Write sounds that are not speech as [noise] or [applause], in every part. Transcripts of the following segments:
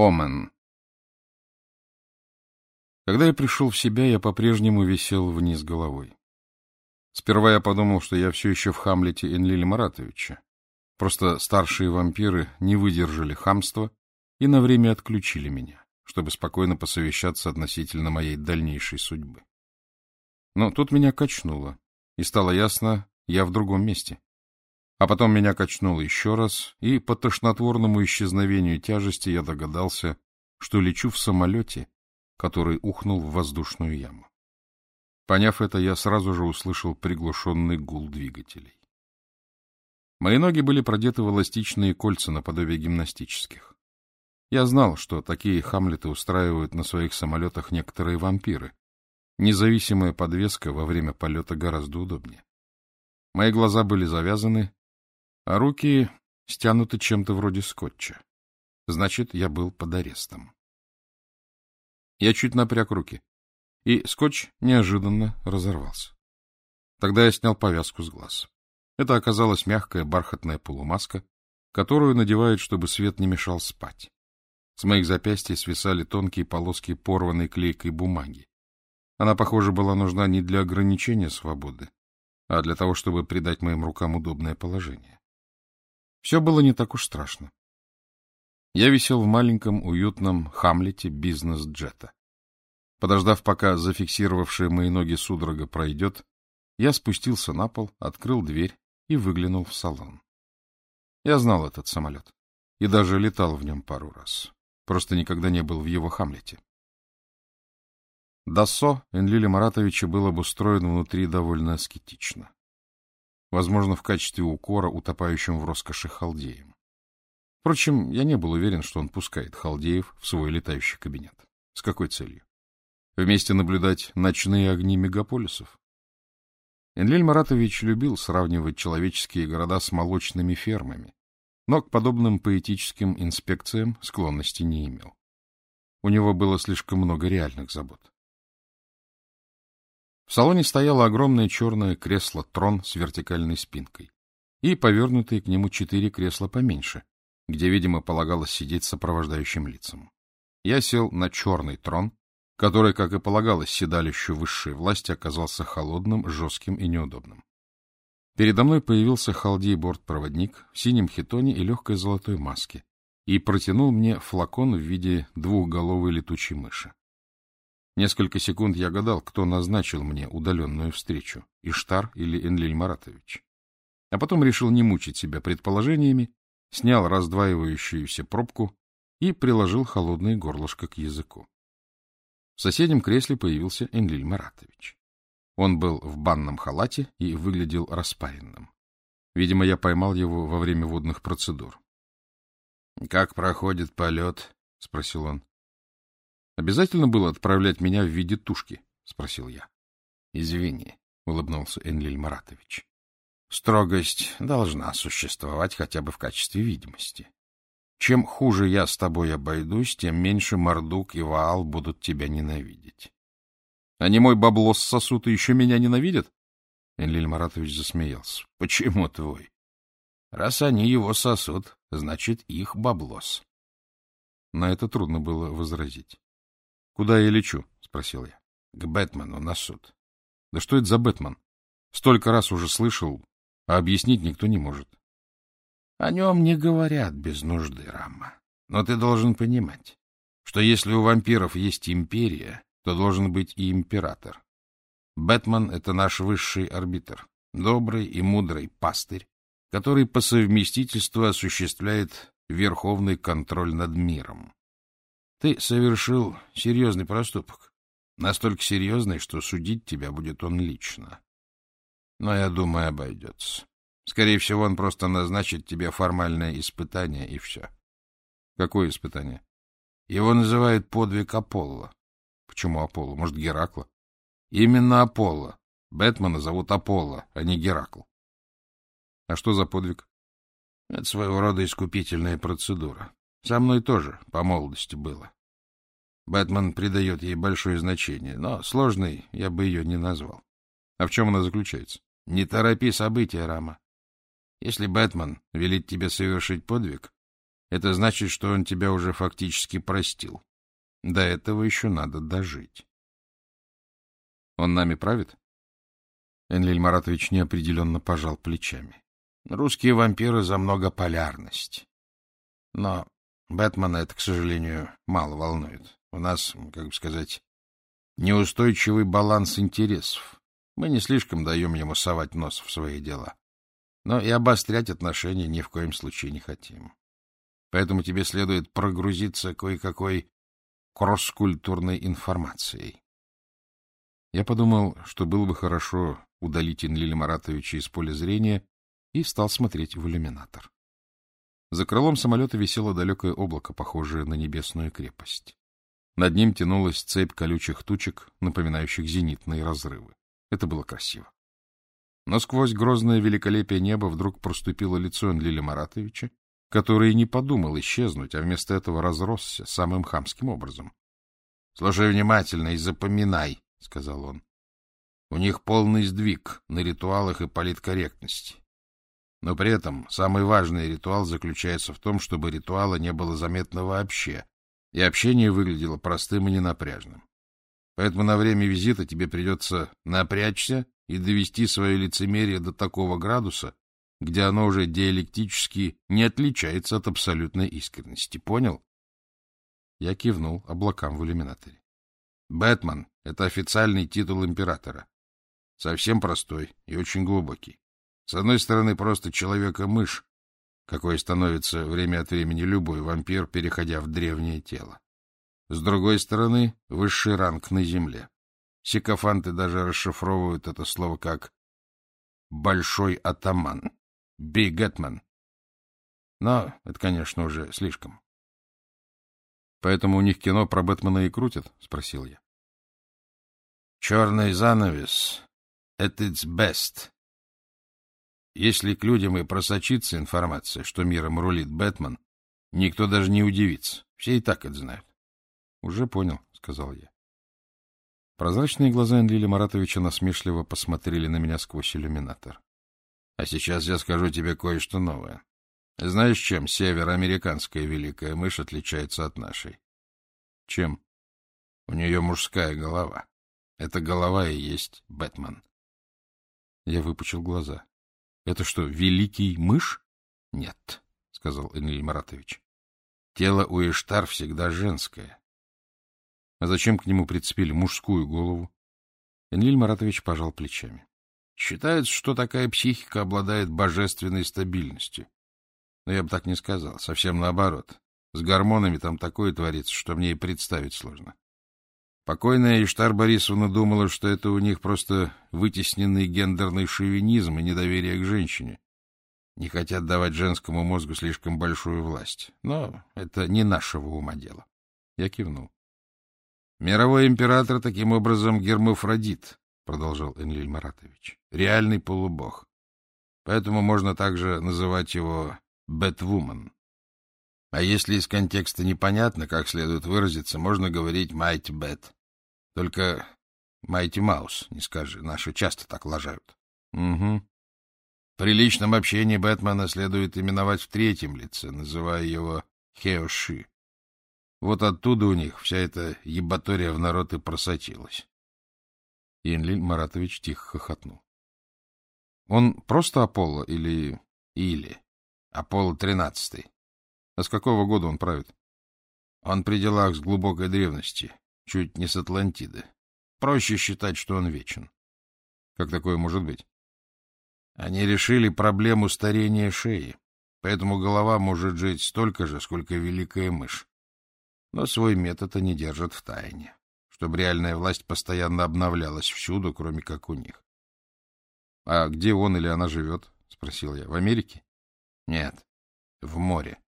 Омен. Когда я пришел в себя, я по-прежнему висел вниз головой. Сперва я подумал, что я все еще в Хамлете Энлиля Маратовича. Просто старшие вампиры не выдержали хамства и на время отключили меня, чтобы спокойно посовещаться относительно моей дальнейшей судьбы. Но тут меня качнуло, и стало ясно, я в другом месте. А потом меня качнуло еще раз, и по тошнотворному исчезновению тяжести я догадался, что лечу в самолете, который ухнул в воздушную яму. Поняв это, я сразу же услышал приглушенный гул двигателей. Мои ноги были продеты в эластичные кольца наподобие гимнастических. Я знал, что такие хамлеты устраивают на своих самолетах некоторые вампиры. Независимая подвеска во время полета гораздо удобнее. Мои глаза были завязаны, а руки стянуты чем-то вроде скотча. Значит, я был под арестом. Я чуть напряг руки, и скотч неожиданно разорвался. Тогда я снял повязку с глаз. Это оказалась мягкая бархатная полумаска, которую надевают, чтобы свет не мешал спать. С моих запястья свисали тонкие полоски порванной клейкой бумаги. Она, похоже, была нужна не для ограничения свободы, а для того, чтобы придать моим рукам удобное положение. Все было не так уж страшно. Я висел в маленьком уютном Хамлете бизнес-джета. Подождав, пока зафиксировавшая мои ноги судорога пройдет, я спустился на пол, открыл дверь и выглянул в салон. Я знал этот самолет и даже летал в нем пару раз. Просто никогда не был в его Хамлете. Досо Энлиля Маратовича был обустроен внутри довольно аскетично возможно, в качестве укора утопающим в роскоши халдеям. Впрочем, я не был уверен, что он пускает халдеев в свой летающий кабинет. С какой целью? Вместе наблюдать ночные огни мегаполисов? Энлиль Маратович любил сравнивать человеческие города с молочными фермами, но к подобным поэтическим инспекциям склонности не имел. У него было слишком много реальных забот. В салоне стояло огромное черное кресло-трон с вертикальной спинкой и повернутые к нему четыре кресла поменьше, где, видимо, полагалось сидеть сопровождающим лицам. Я сел на черный трон, который, как и полагалось седалищу высшей власти, оказался холодным, жестким и неудобным. Передо мной появился халдей-бортпроводник в синем хитоне и легкой золотой маске и протянул мне флакон в виде двухголовой летучей мыши. Несколько секунд я гадал, кто назначил мне удаленную встречу, Иштар или Энлиль Маратович. А потом решил не мучить себя предположениями, снял раздваивающуюся пробку и приложил холодное горлышко к языку. В соседнем кресле появился Энлиль Маратович. Он был в банном халате и выглядел распаренным. Видимо, я поймал его во время водных процедур. — Как проходит полет? — спросил он. Обязательно было отправлять меня в виде тушки? — спросил я. — Извини, — улыбнулся Энлиль Маратович. — Строгость должна существовать хотя бы в качестве видимости. Чем хуже я с тобой обойдусь, тем меньше Мордук и Ваал будут тебя ненавидеть. — Они мой баблос сосут и еще меня ненавидят? Энлиль Маратович засмеялся. — Почему твой? Раз они его сосут, значит, их баблос. На это трудно было возразить. Куда я лечу? — спросил я. — К Бэтмену на суд. — Да что это за Бэтмен? Столько раз уже слышал, а объяснить никто не может. — О нем не говорят без нужды, Рама. Но ты должен понимать, что если у вампиров есть империя, то должен быть и император. Бэтмен — это наш высший арбитр, добрый и мудрый пастырь, который по совместительству осуществляет верховный контроль над миром. Ты совершил серьезный проступок. Настолько серьезный, что судить тебя будет он лично. Но, я думаю, обойдется. Скорее всего, он просто назначит тебе формальное испытание, и все. Какое испытание? Его называют подвиг Аполло. Почему Аполло? Может, Геракла? Именно Аполло. Бэтмена зовут Аполло, а не Геракл. А что за подвиг? Это своего рода искупительная процедура. Со мной тоже по молодости было. Бэтмен придает ей большое значение, но сложной я бы ее не назвал. А в чем она заключается? Не торопи события, Рама. Если Бэтмен велит тебе совершить подвиг, Это значит, что он тебя уже фактически простил. До этого еще надо дожить. Он нами правит? Энлиль Маратович неопределенно пожал плечами. Русские вампиры за многополярность. Но Бэтмена это, к сожалению, мало волнует. У нас, как бы сказать, неустойчивый баланс интересов. Мы не слишком даем ему совать нос в свои дела. Но и обострять отношения ни в коем случае не хотим. Поэтому тебе следует прогрузиться кое-какой кросс-культурной информацией. Я подумал, что было бы хорошо удалить Инлиля Маратовича из поля зрения и стал смотреть в иллюминатор. За крылом самолета висело далекое облако, похожее на небесную крепость. Над ним тянулась цепь колючих тучек, напоминающих зенитные разрывы. Это было красиво. Но сквозь грозное великолепие неба вдруг проступило лицо Энлиля Маратовича, который не подумал исчезнуть, а вместо этого разросся самым хамским образом. — Слушай внимательно и запоминай, — сказал он. — У них полный сдвиг на ритуалах и политкорректности. Но при этом самый важный ритуал заключается в том, чтобы ритуала не было заметно вообще, и общение выглядело простым и ненапряжным. Поэтому на время визита тебе придется напрячься и довести свое лицемерие до такого градуса, где оно уже диалектически не отличается от абсолютной искренности. Понял? Я кивнул облакам в иллюминаторе. Бэтмен — это официальный титул императора. Совсем простой и очень глубокий. С одной стороны, просто человека-мышь, какой становится время от времени любой вампир, переходя в древнее тело. С другой стороны, высший ранг на земле. Сикофанты даже расшифровывают это слово как «большой атаман», «бигетман». Но это, конечно, уже слишком. Поэтому у них кино про Бэтмена и крутят? — спросил я. Черный занавес — это its best. Если к людям и просочится информация, что миром рулит Бэтмен, никто даже не удивится. Все и так это знают. — Уже понял, — сказал я. Прозрачные глаза Энлиля Маратовича насмешливо посмотрели на меня сквозь иллюминатор. — А сейчас я скажу тебе кое-что новое. Знаешь, чем североамериканская великая мышь отличается от нашей? Чем? У нее мужская голова. Эта голова и есть Бэтмен. Я выпучил глаза. Это что, великий мышь? Нет, сказал Энлиль Маратович. Тело у Иштар всегда женское. А зачем к нему прицепили мужскую голову? Энлиль Маратович пожал плечами. Считается, что такая психика обладает божественной стабильностью. Но я бы так не сказал, совсем наоборот. С гормонами там такое творится, что мне и представить сложно. Покойная Иштар Борисовна думала, что это у них просто вытесненный гендерный шовинизм и недоверие к женщине. Не хотят давать женскому мозгу слишком большую власть. Но это не нашего ума дело. Я кивнул. Мировой император таким образом гермафродит, продолжал Энлиль Маратович. Реальный полубог. Поэтому можно также называть его Бэтвумен. А если из контекста непонятно, как следует выразиться, можно говорить «майти бэт». Только «майти маус» не скажи, наши часто так лажают. Угу. При личном общении Бэтмена следует именовать в третьем лице, называя его Хеоши. Вот оттуда у них вся эта ебатория в народ и просочилась. Инлиль Маратович тихо хохотнул. — Он просто Аполло или... или? Аполло-13. А с какого года он правит? Он при делах с глубокой древности, чуть не с Атлантиды. Проще считать, что он вечен. Как такое может быть? Они решили проблему старения шеи, поэтому голова может жить столько же, сколько великая мышь. Но свой метод они держат в тайне, чтобы реальная власть постоянно обновлялась всюду, кроме как у них. — А где он или она живет? — спросил я. — В Америке? Нет, в море.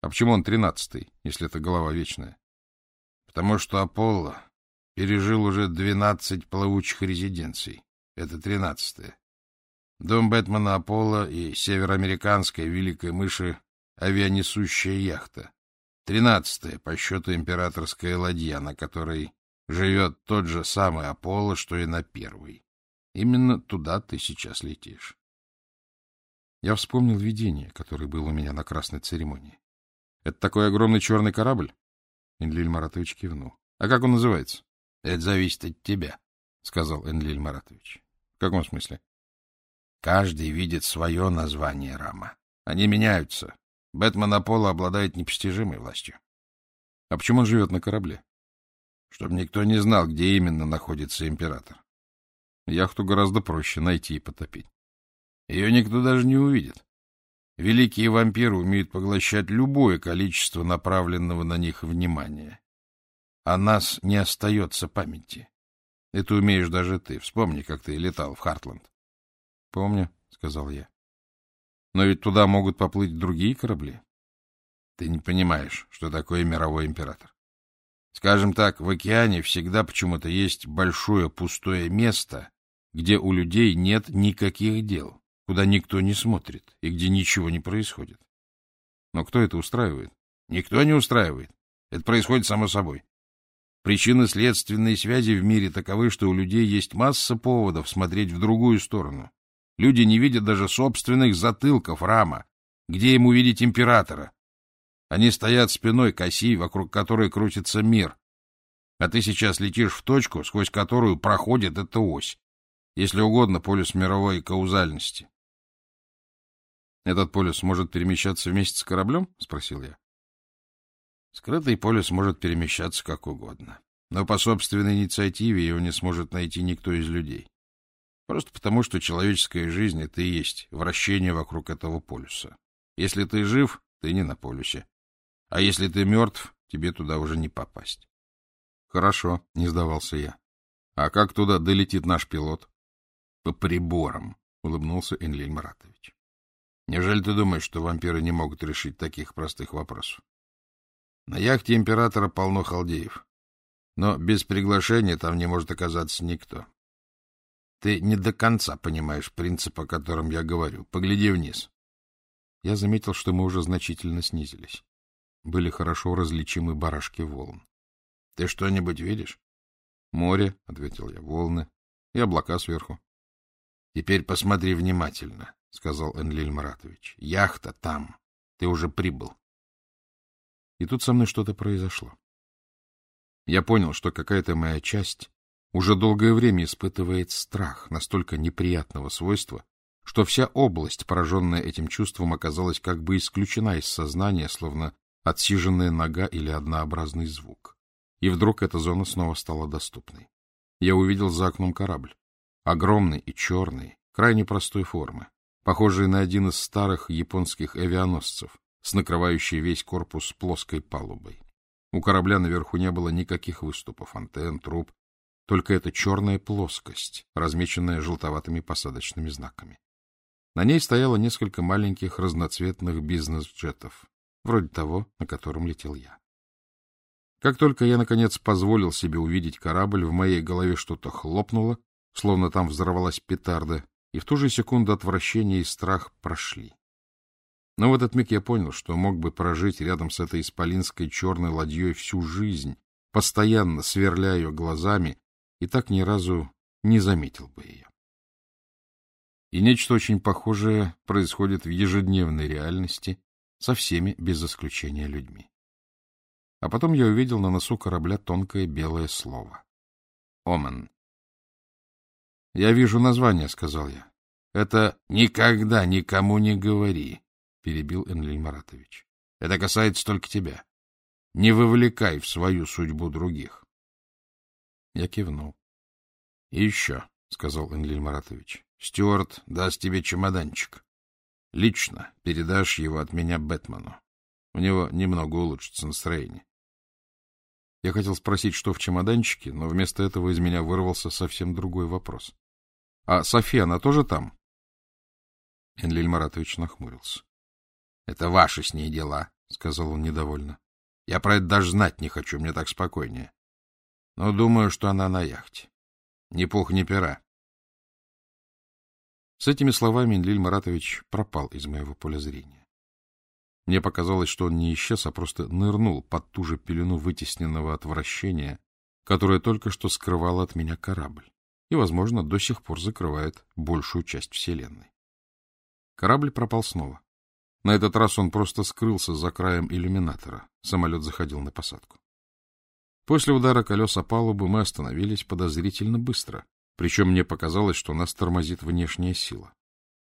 А почему он тринадцатый, если это голова вечная? Потому что Аполло пережил уже двенадцать плавучих резиденций. Это тринадцатая. Дом Бэтмена Аполло и североамериканская великая мыши авианесущая яхта. Тринадцатая по счету императорская ладья, на которой живет тот же самый Аполло, что и на первой. Именно туда ты сейчас летишь. Я вспомнил видение, которое было у меня на красной церемонии. Это такой огромный черный корабль? Энлиль Маратович кивнул. — А как он называется? — Это зависит от тебя, — сказал Энлиль Маратович. — В каком смысле? — Каждый видит свое название Рама. Они меняются. Бэтмен Аполло обладает непостижимой властью. — А почему он живет на корабле? — Чтобы никто не знал, где именно находится император. Яхту гораздо проще найти и потопить. Ее никто даже не увидит. Великие вампиры умеют поглощать любое количество направленного на них внимания. А нас не остается памяти. Это умеешь даже ты. Вспомни, как ты летал в Хартланд. — Помню, — сказал я. — Но ведь туда могут поплыть другие корабли. Ты не понимаешь, что такое мировой император. Скажем так, в океане всегда почему-то есть большое пустое место, где у людей нет никаких дел, куда никто не смотрит и где ничего не происходит. Но кто это устраивает? Никто не устраивает. Это происходит само собой. Причины следственной связи в мире таковы, что у людей есть масса поводов смотреть в другую сторону. Люди не видят даже собственных затылков рама. Где им увидеть императора? Они стоят спиной к оси, вокруг которой крутится мир. А ты сейчас летишь в точку, сквозь которую проходит эта ось. Если угодно, полюс мировой каузальности. «Этот полюс может перемещаться вместе с кораблем?» — спросил я. Скрытый полюс может перемещаться как угодно. Но по собственной инициативе его не сможет найти никто из людей. Просто потому, что человеческая жизнь — это и есть вращение вокруг этого полюса. Если ты жив, ты не на полюсе. А если ты мертв, тебе туда уже не попасть. — Хорошо, — не сдавался я. — А как туда долетит наш пилот? — По приборам, — улыбнулся Энлиль Маратович. — Неужели ты думаешь, что вампиры не могут решить таких простых вопросов? На яхте императора полно халдеев. Но без приглашения там не может оказаться никто. Ты не до конца понимаешь принцип, о котором я говорю. Погляди вниз. Я заметил, что мы уже значительно снизились. Были хорошо различимы барашки волн. — Ты что-нибудь видишь? — Море, — ответил я, — волны и облака сверху. — Теперь посмотри внимательно, — сказал Энлиль Маратович. — Яхта там. Ты уже прибыл. И тут со мной что-то произошло. Я понял, что какая-то моя часть уже долгое время испытывает страх настолько неприятного свойства, что вся область, пораженная этим чувством, оказалась как бы исключена из сознания, словно отсиженная нога или однообразный звук. И вдруг эта зона снова стала доступной. Я увидел за окном корабль. Огромный и черный, крайне простой формы, похожий на один из старых японских авианосцев, с накрывающей весь корпус плоской палубой. У корабля наверху не было никаких выступов, антенн, труб, только эта черная плоскость, размеченная желтоватыми посадочными знаками. На ней стояло несколько маленьких разноцветных бизнес-джетов, вроде того, на котором летел я. Как только я, наконец, позволил себе увидеть корабль, в моей голове что-то хлопнуло, словно там взорвалась петарда, и в ту же секунду отвращение и страх прошли. Но в этот миг я понял, что мог бы прожить рядом с этой исполинской черной ладьей всю жизнь, постоянно сверля ее глазами, и так ни разу не заметил бы ее. И нечто очень похожее происходит в ежедневной реальности со всеми без исключения людьми. А потом я увидел на носу корабля тонкое белое слово. Омен. «Я вижу название», — сказал я. «Это никогда никому не говори», — перебил Энлиль Маратович. «Это касается только тебя. Не вовлекай в свою судьбу других». Я кивнул. — И еще, — сказал Энлиль Маратович, — Стюарт даст тебе чемоданчик. Лично передашь его от меня Бэтмену. У него немного улучшится настроение. Я хотел спросить, что в чемоданчике, но вместо этого из меня вырвался совсем другой вопрос. — А София, она тоже там? Энлиль Маратович нахмурился. — Это ваши с ней дела, — сказал он недовольно. — Я про это даже знать не хочу, мне так спокойнее. Но думаю, что она на яхте. Ни пух, ни пера. С этими словами Лиль Маратович пропал из моего поля зрения. Мне показалось, что он не исчез, а просто нырнул под ту же пелену вытесненного отвращения, которое только что скрывало от меня корабль и, возможно, до сих пор закрывает большую часть Вселенной. Корабль пропал снова. На этот раз он просто скрылся за краем иллюминатора. Самолет заходил на посадку. После удара колес о палубу мы остановились подозрительно быстро, причем мне показалось, что нас тормозит внешняя сила.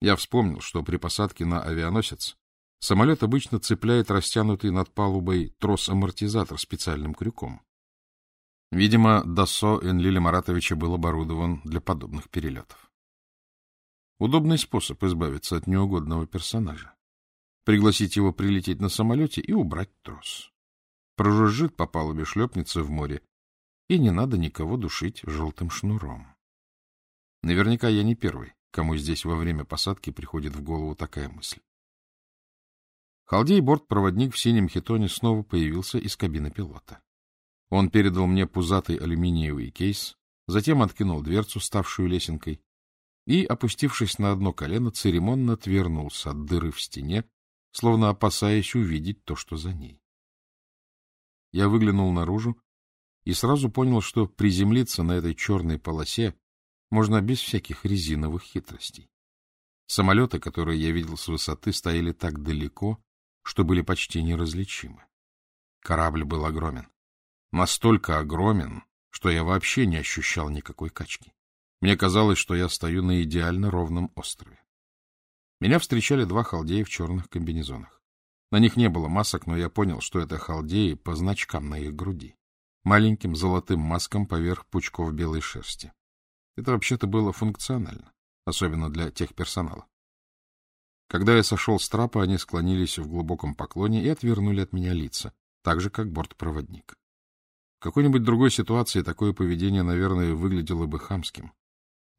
Я вспомнил, что при посадке на авианосец самолет обычно цепляет растянутый над палубой трос-амортизатор специальным крюком. Видимо, Досо Энлиля Маратовича был оборудован для подобных перелетов. Удобный способ избавиться от неугодного персонажа. Пригласить его прилететь на самолете и убрать трос. Прожужжит по палубе, шлепнется в море, и не надо никого душить желтым шнуром. Наверняка я не первый, кому здесь во время посадки приходит в голову такая мысль. Халдей бортпроводник в синем хитоне снова появился из кабины пилота. Он передал мне пузатый алюминиевый кейс, затем откинул дверцу, ставшую лесенкой, и, опустившись на одно колено, церемонно отвернулся от дыры в стене, словно опасаясь увидеть то, что за ней. Я выглянул наружу и сразу понял, что приземлиться на этой черной полосе можно без всяких резиновых хитростей. Самолеты, которые я видел с высоты, стояли так далеко, что были почти неразличимы. Корабль был огромен. Настолько огромен, что я вообще не ощущал никакой качки. Мне казалось, что я стою на идеально ровном острове. Меня встречали два халдея в черных комбинезонах. На них не было масок, но я понял, что это халдеи по значкам на их груди. Маленьким золотым маскам поверх пучков белой шерсти. Это вообще-то было функционально, особенно для техперсонала. Когда я сошел с трапа, они склонились в глубоком поклоне и отвернули от меня лица, так же, как бортпроводник. Какой-нибудь другой ситуации такое поведение, наверное, выглядело бы хамским.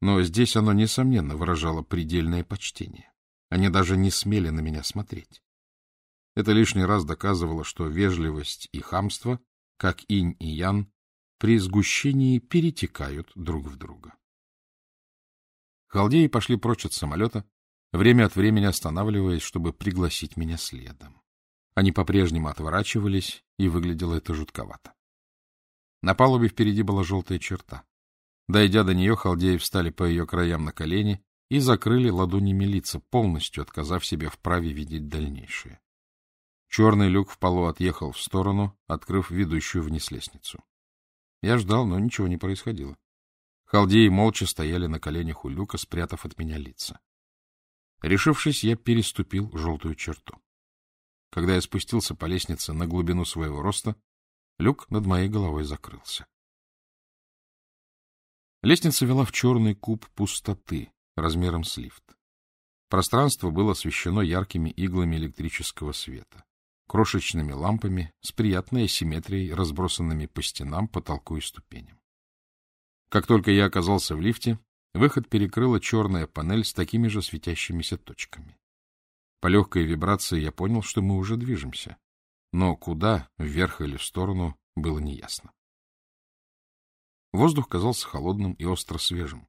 Но здесь оно, несомненно, выражало предельное почтение. Они даже не смели на меня смотреть. Это лишний раз доказывало, что вежливость и хамство, как инь и ян, при сгущении перетекают друг в друга. Халдеи пошли прочь от самолета, время от времени останавливаясь, чтобы пригласить меня следом. Они по-прежнему отворачивались, и выглядело это жутковато. На палубе впереди была желтая черта. Дойдя до нее, халдеи встали по ее краям на колени и закрыли ладонями лица, полностью отказав себе в праве видеть дальнейшее. Черный люк в полу отъехал в сторону, открыв ведущую вниз лестницу. Я ждал, но ничего не происходило. Халдеи молча стояли на коленях у люка, спрятав от меня лица. Решившись, я переступил желтую черту. Когда я спустился по лестнице на глубину своего роста, люк над моей головой закрылся. Лестница вела в черный куб пустоты, размером с лифт. Пространство было освещено яркими иглами электрического света, крошечными лампами с приятной асимметрией, разбросанными по стенам, потолку и ступеням. Как только я оказался в лифте, выход перекрыла черная панель с такими же светящимися точками. По легкой вибрации я понял, что мы уже движемся. Но куда, вверх или в сторону, было неясно. Воздух казался холодным и остро свежим,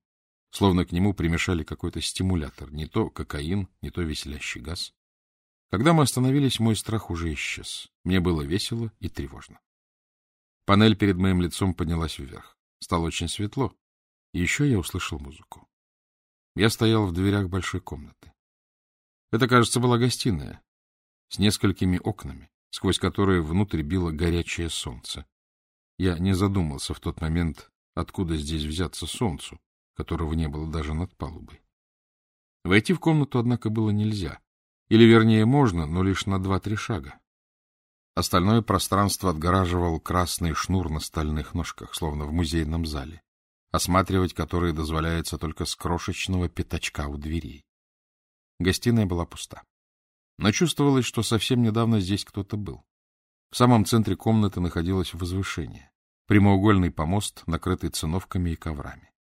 словно к нему примешали какой-то стимулятор, не то кокаин, не то веселящий газ. Когда мы остановились, мой страх уже исчез. Мне было весело и тревожно. Панель перед моим лицом поднялась вверх. Стало очень светло. И еще я услышал музыку. Я стоял в дверях большой комнаты. Это, кажется, была гостиная с несколькими окнами, сквозь которые внутрь било горячее солнце. Я не задумался в тот момент, откуда здесь взяться солнцу, которого не было даже над палубой. Войти в комнату, однако, было нельзя. Или, вернее, можно, но лишь на два-три шага. Остальное пространство отгораживал красный шнур на стальных ножках, словно в музейном зале, осматривать который дозволяется только с крошечного пятачка у дверей. Гостиная была пуста. Но чувствовалось, что совсем недавно здесь кто-то был. В самом центре комнаты находилось возвышение. Прямоугольный помост, накрытый циновками и коврами.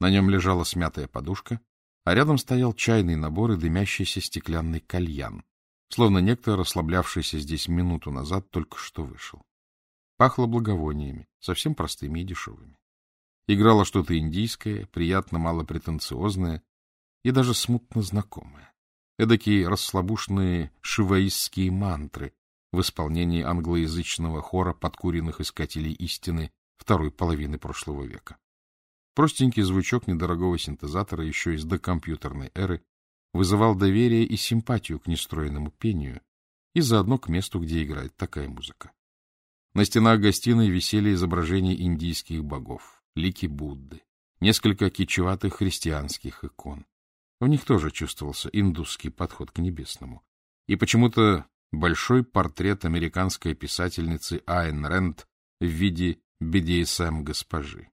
На нем лежала смятая подушка, а рядом стоял чайный набор и дымящийся стеклянный кальян, словно некто, расслаблявшийся здесь минуту назад, только что вышел. Пахло благовониями, совсем простыми и дешевыми. Играло что-то индийское, приятно малопретенциозное и даже смутно знакомое. Эдакие расслабушные шиваистские мантры в исполнении англоязычного хора подкуренных искателей истины второй половины прошлого века. Простенький звучок недорогого синтезатора еще из докомпьютерной эры вызывал доверие и симпатию к нестроенному пению и заодно к месту, где играет такая музыка. На стенах гостиной висели изображения индийских богов, лики Будды, несколько кичеватых христианских икон. В них тоже чувствовался индусский подход к небесному. И почему-то большой портрет американской писательницы Айн Рэнд в виде BDSM-госпожи.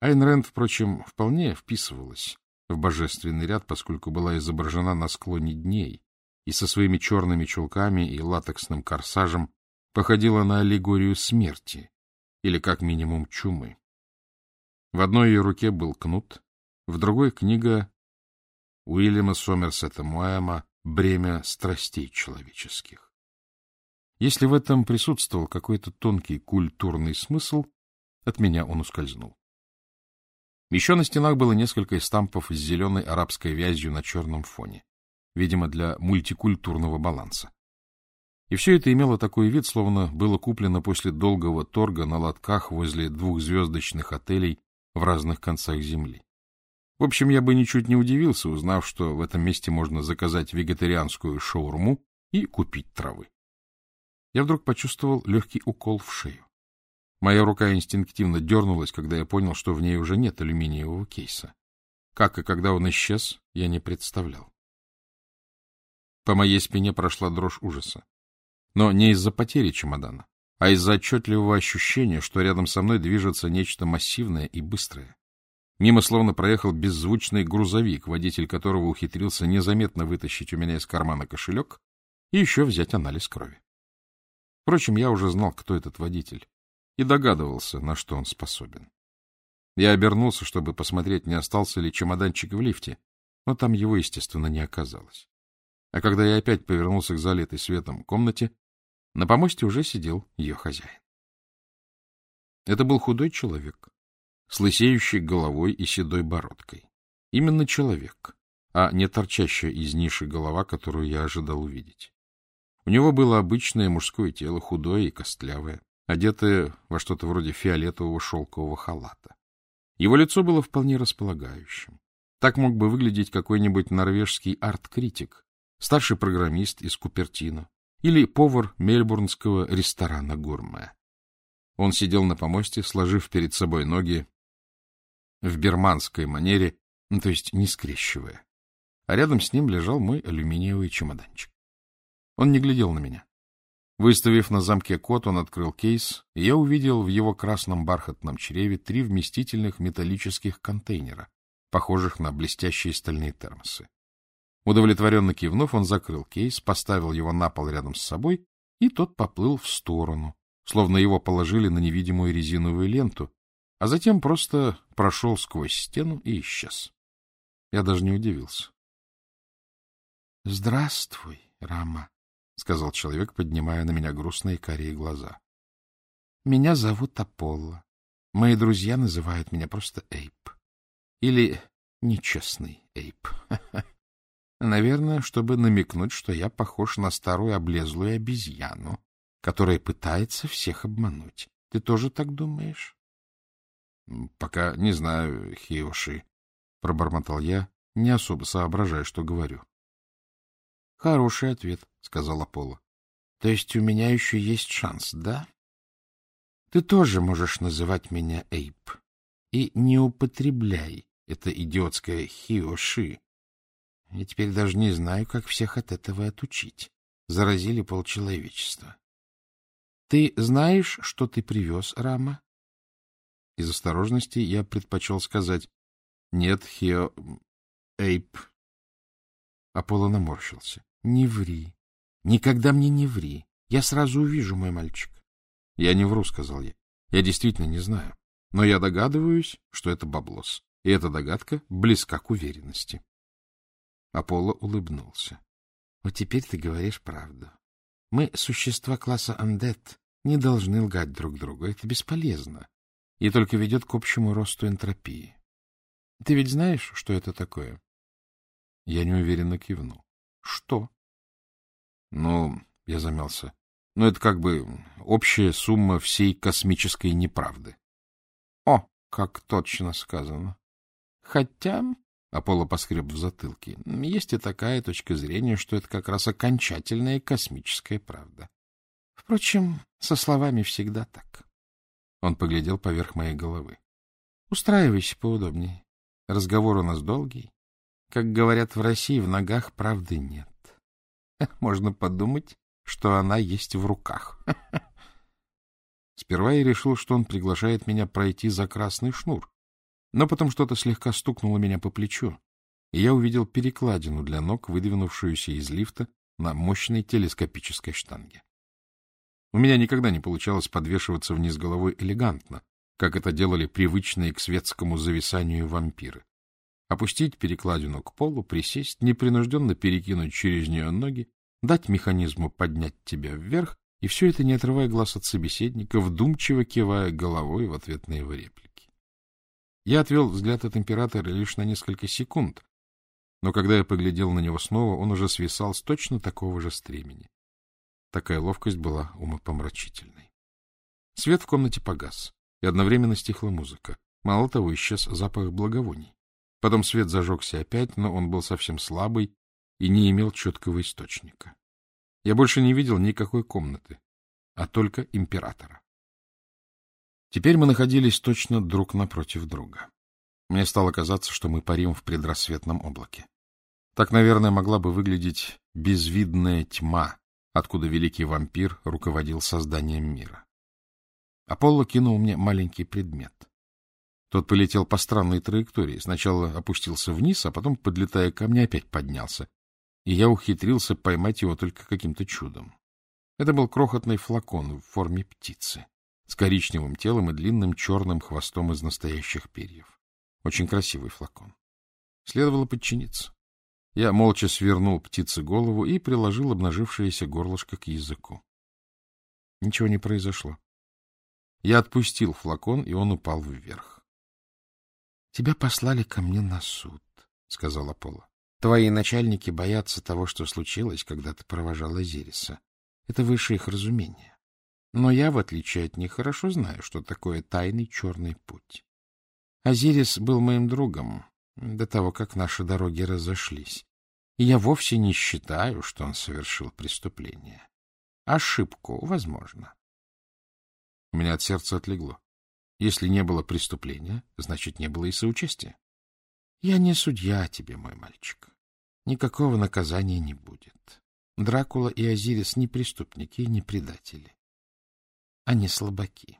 Айн Рэнд, впрочем, вполне вписывалась в божественный ряд, поскольку была изображена на склоне дней и со своими черными чулками и латексным корсажем походила на аллегорию смерти или, как минимум, чумы. В одной ее руке был кнут, в другой — книга Уильяма Сомерсета Муэма «Бремя страстей человеческих». Если в этом присутствовал какой-то тонкий культурный смысл, от меня он ускользнул. Еще на стенах было несколько эстампов с зеленой арабской вязью на черном фоне, видимо, для мультикультурного баланса. И все это имело такой вид, словно было куплено после долгого торга на лотках возле двухзвездочных отелей в разных концах земли. В общем, я бы ничуть не удивился, узнав, что в этом месте можно заказать вегетарианскую шаурму и купить травы. Я вдруг почувствовал легкий укол в шею. Моя рука инстинктивно дернулась, когда я понял, что в ней уже нет алюминиевого кейса. Как и когда он исчез, я не представлял. По моей спине прошла дрожь ужаса. Но не из-за потери чемодана, а из-за отчетливого ощущения, что рядом со мной движется нечто массивное и быстрое. Мимо словно проехал беззвучный грузовик, водитель которого ухитрился незаметно вытащить у меня из кармана кошелек и еще взять анализ крови. Впрочем, я уже знал, кто этот водитель, и догадывался, на что он способен. Я обернулся, чтобы посмотреть, не остался ли чемоданчик в лифте, но там его, естественно, не оказалось. А когда я опять повернулся к залитой светом комнате, на помосте уже сидел ее хозяин. Это был худой человек, с лысеющей головой и седой бородкой. Именно человек, а не торчащая из ниши голова, которую я ожидал увидеть. У него было обычное мужское тело, худое и костлявое, одетое во что-то вроде фиолетового шелкового халата. Его лицо было вполне располагающим. Так мог бы выглядеть какой-нибудь норвежский арт-критик, старший программист из Купертино, или повар мельбурнского ресторана гурме. Он сидел на помосте, сложив перед собой ноги в берманской манере, ну, то есть не скрещивая. А рядом с ним лежал мой алюминиевый чемоданчик. Он не глядел на меня. Выставив на замке код, он открыл кейс, и я увидел в его красном бархатном чреве три вместительных металлических контейнера, похожих на блестящие стальные термосы. Удовлетворенно кивнув, он закрыл кейс, поставил его на пол рядом с собой, и тот поплыл в сторону, словно его положили на невидимую резиновую ленту, а затем просто прошел сквозь стену и исчез. Я даже не удивился. — Здравствуй, Рама, — сказал человек, поднимая на меня грустные карие глаза. — Меня зовут Аполло. Мои друзья называют меня просто Эйп. Или нечестный Эйп. [laughs] Наверное, чтобы намекнуть, что я похож на старую облезлую обезьяну, которая пытается всех обмануть. Ты тоже так думаешь? — Пока не знаю, Хиоши, — пробормотал я, не особо соображая, что говорю. — Хороший ответ, — сказала Пола. — То есть у меня еще есть шанс, да? Ты тоже можешь называть меня Эйп. И не употребляй это идиотское Хиоши, я теперь даже не знаю, как всех от этого отучить. Заразили полчеловечества. Ты знаешь, что ты привез, Рама? Из осторожности я предпочел сказать «Нет, Хео... Эйп». Аполло наморщился. «Не ври. Никогда мне не ври. Я сразу увижу, мой мальчик». «Я не вру», — сказал я. «Я действительно не знаю. Но я догадываюсь, что это баблос. И эта догадка близка к уверенности». Аполло улыбнулся. — Вот теперь ты говоришь правду. Мы, существа класса андет, не должны лгать друг другу. Это бесполезно и только ведет к общему росту энтропии. Ты ведь знаешь, что это такое? Я неуверенно кивнул. — Что? — Ну, я замялся. Ну, это как бы общая сумма всей космической неправды. — О, как точно сказано. Хотя Аполло поскреб в затылке. Есть и такая точка зрения, что это как раз окончательная космическая правда. Впрочем, со словами всегда так. Он поглядел поверх моей головы. Устраивайся поудобнее. Разговор у нас долгий. Как говорят в России, в ногах правды нет. [laughs] Можно подумать, что она есть в руках. [laughs] Сперва я решил, что он приглашает меня пройти за красный шнур, но потом что-то слегка стукнуло меня по плечу, и я увидел перекладину для ног, выдвинувшуюся из лифта на мощной телескопической штанге. У меня никогда не получалось подвешиваться вниз головой элегантно, как это делали привычные к светскому зависанию вампиры. Опустить перекладину к полу, присесть, непринужденно перекинуть через нее ноги, дать механизму поднять тебя вверх, и все это не отрывая глаз от собеседника, вдумчиво кивая головой в ответ на его реплики. Я отвел взгляд от императора лишь на несколько секунд, но когда я поглядел на него снова, он уже свисал с точно такого же стремени. Такая ловкость была умопомрачительной. Свет в комнате погас, и одновременно стихла музыка. Мало того, исчез запах благовоний. Потом свет зажегся опять, но он был совсем слабый и не имел четкого источника. Я больше не видел никакой комнаты, а только императора. Теперь мы находились точно друг напротив друга. Мне стало казаться, что мы парим в предрассветном облаке. Так, наверное, могла бы выглядеть безвидная тьма, откуда великий вампир руководил созданием мира. Аполло кинул мне маленький предмет. Тот полетел по странной траектории. Сначала опустился вниз, а потом, подлетая ко мне, опять поднялся. И я ухитрился поймать его только каким-то чудом. Это был крохотный флакон в форме птицы с коричневым телом и длинным черным хвостом из настоящих перьев. Очень красивый флакон. Следовало подчиниться. Я молча свернул птице голову и приложил обнажившееся горлышко к языку. Ничего не произошло. Я отпустил флакон, и он упал вверх. — Тебя послали ко мне на суд, — сказала Пола. — Твои начальники боятся того, что случилось, когда ты провожала Зириса. Это выше их разумения. Но я, в отличие от них, хорошо знаю, что такое тайный черный путь. Азирис был моим другом до того, как наши дороги разошлись. И я вовсе не считаю, что он совершил преступление. Ошибку, возможно. У меня от сердца отлегло. Если не было преступления, значит, не было и соучастия. Я не судья тебе, мой мальчик. Никакого наказания не будет. Дракула и Азирис не преступники и не предатели. Они слабаки.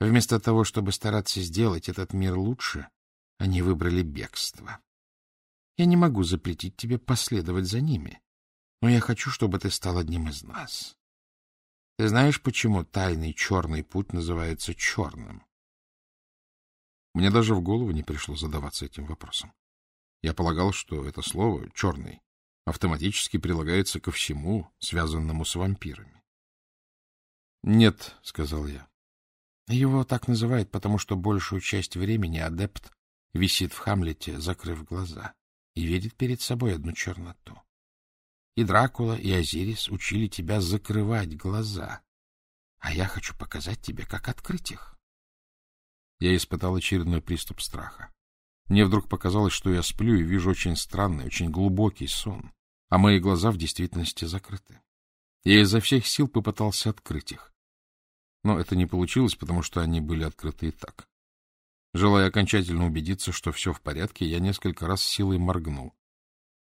Вместо того, чтобы стараться сделать этот мир лучше, они выбрали бегство. Я не могу запретить тебе последовать за ними, но я хочу, чтобы ты стал одним из нас. Ты знаешь, почему тайный черный путь называется черным? Мне даже в голову не пришло задаваться этим вопросом. Я полагал, что это слово «черный» автоматически прилагается ко всему, связанному с вампирами. — Нет, — сказал я. Его так называют, потому что большую часть времени адепт висит в Хамлете, закрыв глаза, и видит перед собой одну черноту. И Дракула, и Азирис учили тебя закрывать глаза, а я хочу показать тебе, как открыть их. Я испытал очередной приступ страха. Мне вдруг показалось, что я сплю и вижу очень странный, очень глубокий сон, а мои глаза в действительности закрыты. Я изо всех сил попытался открыть их. Но это не получилось, потому что они были открыты и так. Желая окончательно убедиться, что все в порядке, я несколько раз силой моргнул.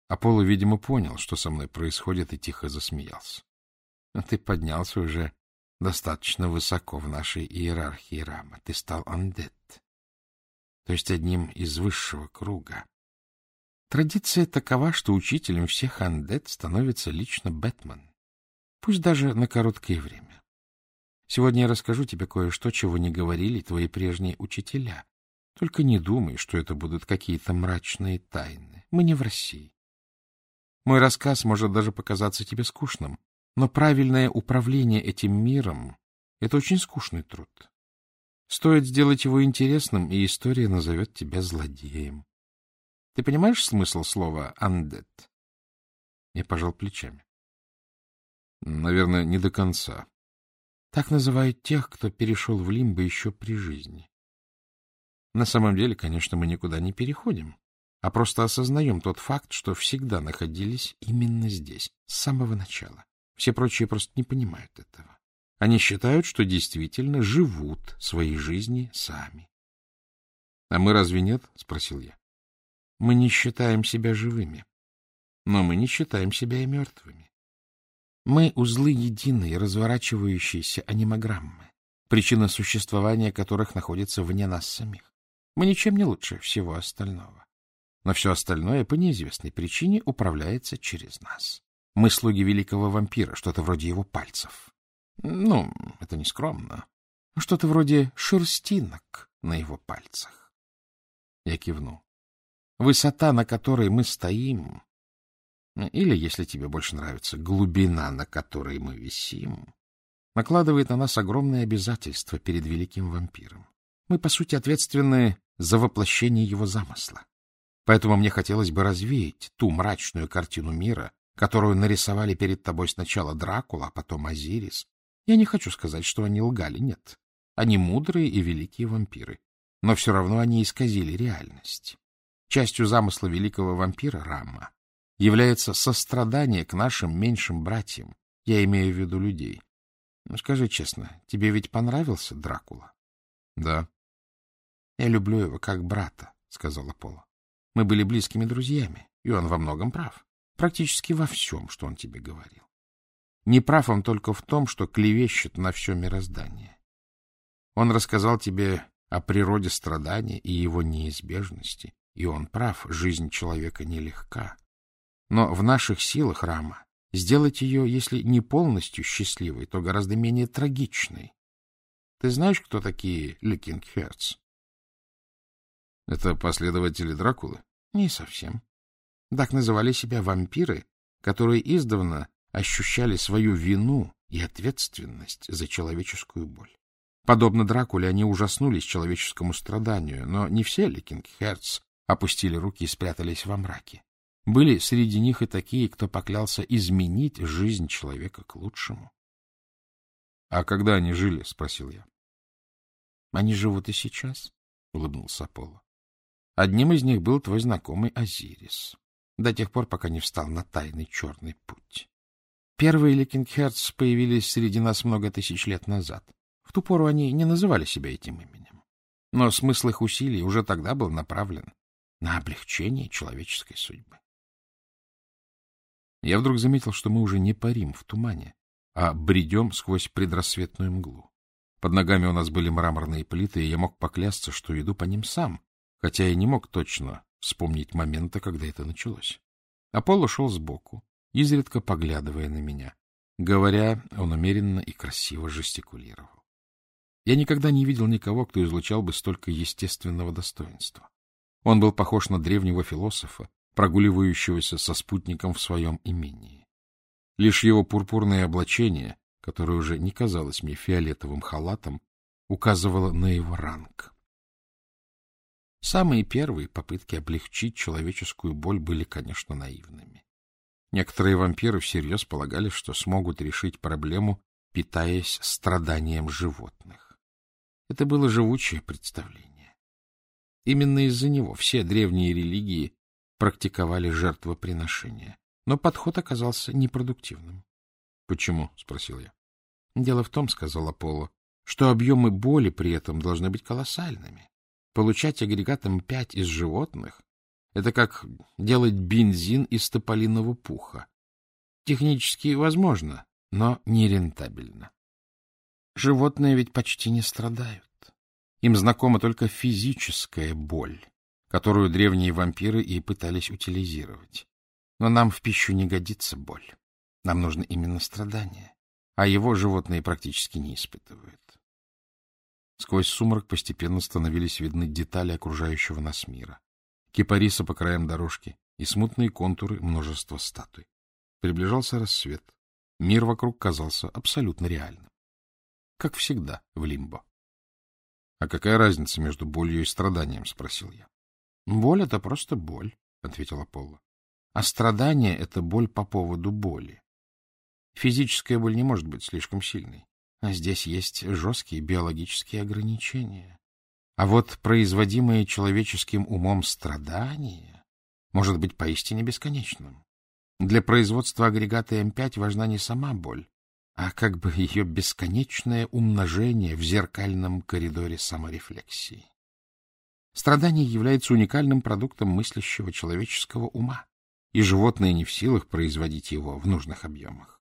Аполло, видимо, понял, что со мной происходит, и тихо засмеялся. — Ты поднялся уже достаточно высоко в нашей иерархии Рама. Ты стал андет, то есть одним из высшего круга. Традиция такова, что учителем всех андет становится лично Бэтмен, пусть даже на короткое время. Сегодня я расскажу тебе кое-что, чего не говорили твои прежние учителя. Только не думай, что это будут какие-то мрачные тайны. Мы не в России. Мой рассказ может даже показаться тебе скучным, но правильное управление этим миром — это очень скучный труд. Стоит сделать его интересным, и история назовет тебя злодеем. Ты понимаешь смысл слова «андет»? Я пожал плечами. Наверное, не до конца. Так называют тех, кто перешел в лимбо еще при жизни. На самом деле, конечно, мы никуда не переходим. а просто осознаем тот факт, что всегда находились именно здесь, с самого начала. Все прочие просто не понимают этого. Они считают, что действительно живут своей жизни сами. — А мы разве нет? — спросил я. — Мы не считаем себя живыми, но мы не считаем себя и мертвыми. Мы — узлы единой, разворачивающиеся анимограммы, причина существования которых находится вне нас самих. Мы ничем не лучше всего остального. Но все остальное по неизвестной причине управляется через нас. Мы слуги великого вампира, что-то вроде его пальцев. Ну, это не скромно. Что-то вроде шерстинок на его пальцах. Я кивнул. Высота, на которой мы стоим, или, если тебе больше нравится, глубина, на которой мы висим, накладывает на нас огромные обязательства перед великим вампиром. Мы, по сути, ответственны за воплощение его замысла. Поэтому мне хотелось бы развеять ту мрачную картину мира, которую нарисовали перед тобой сначала Дракула, а потом Азирис. Я не хочу сказать, что они лгали, нет. Они мудрые и великие вампиры. Но все равно они исказили реальность. Частью замысла великого вампира Рамма является сострадание к нашим меньшим братьям. Я имею в виду людей. Ну, скажи честно, тебе ведь понравился Дракула? — Да. — Я люблю его как брата, — сказала Пола. Мы были близкими друзьями, и он во многом прав. Практически во всем, что он тебе говорил. Не прав он только в том, что клевещет на все мироздание. Он рассказал тебе о природе страдания и его неизбежности, и он прав, жизнь человека нелегка. Но в наших силах, Рама, сделать ее, если не полностью счастливой, то гораздо менее трагичной. Ты знаешь, кто такие Ликингхерц? Это последователи Дракулы? Не совсем. Так называли себя вампиры, которые издавна ощущали свою вину и ответственность за человеческую боль. Подобно Дракуле, они ужаснулись человеческому страданию, но не все Ликингхерц опустили руки и спрятались во мраке. Были среди них и такие, кто поклялся изменить жизнь человека к лучшему. — А когда они жили? — спросил я. — Они живут и сейчас, — улыбнулся Аполло. Одним из них был твой знакомый Озирис, до тех пор, пока не встал на тайный черный путь. Первые Leaking Hearts появились среди нас много тысяч лет назад. В ту пору они не называли себя этим именем. Но смысл их усилий уже тогда был направлен на облегчение человеческой судьбы. Я вдруг заметил, что мы уже не парим в тумане, а бредем сквозь предрассветную мглу. Под ногами у нас были мраморные плиты, и я мог поклясться, что иду по ним сам, хотя я не мог точно вспомнить момента, когда это началось. Аполло шел сбоку, изредка поглядывая на меня. Говоря, он умеренно и красиво жестикулировал. Я никогда не видел никого, кто излучал бы столько естественного достоинства. Он был похож на древнего философа, прогуливающегося со спутником в своем имении. Лишь его пурпурное облачение, которое уже не казалось мне фиолетовым халатом, указывало на его ранг. Самые первые попытки облегчить человеческую боль были, конечно, наивными. Некоторые вампиры всерьез полагали, что смогут решить проблему, питаясь страданием животных. Это было живучее представление. Именно из-за него все древние религии практиковали жертвоприношение. Но подход оказался непродуктивным. — Почему? — спросил я. — Дело в том, — сказал Аполло, — что объемы боли при этом должны быть колоссальными. Получать агрегатом 5 из животных — это как делать бензин из тополиного пуха. Технически возможно, но нерентабельно. Животные ведь почти не страдают. Им знакома только физическая боль которую древние вампиры и пытались утилизировать. Но нам в пищу не годится боль. Нам нужно именно страдание, а его животные практически не испытывают. Сквозь сумрак постепенно становились видны детали окружающего нас мира. Кипарисы по краям дорожки и смутные контуры множества статуй. Приближался рассвет. Мир вокруг казался абсолютно реальным. Как всегда в Лимбо. — А какая разница между болью и страданием? — спросил я. Боль — это просто боль, — ответила Пола. А страдание — это боль по поводу боли. Физическая боль не может быть слишком сильной, а здесь есть жесткие биологические ограничения. А вот производимое человеческим умом страдание может быть поистине бесконечным. Для производства агрегата М5 важна не сама боль, а как бы ее бесконечное умножение в зеркальном коридоре саморефлексии. Страдание является уникальным продуктом мыслящего человеческого ума, и животные не в силах производить его в нужных объемах.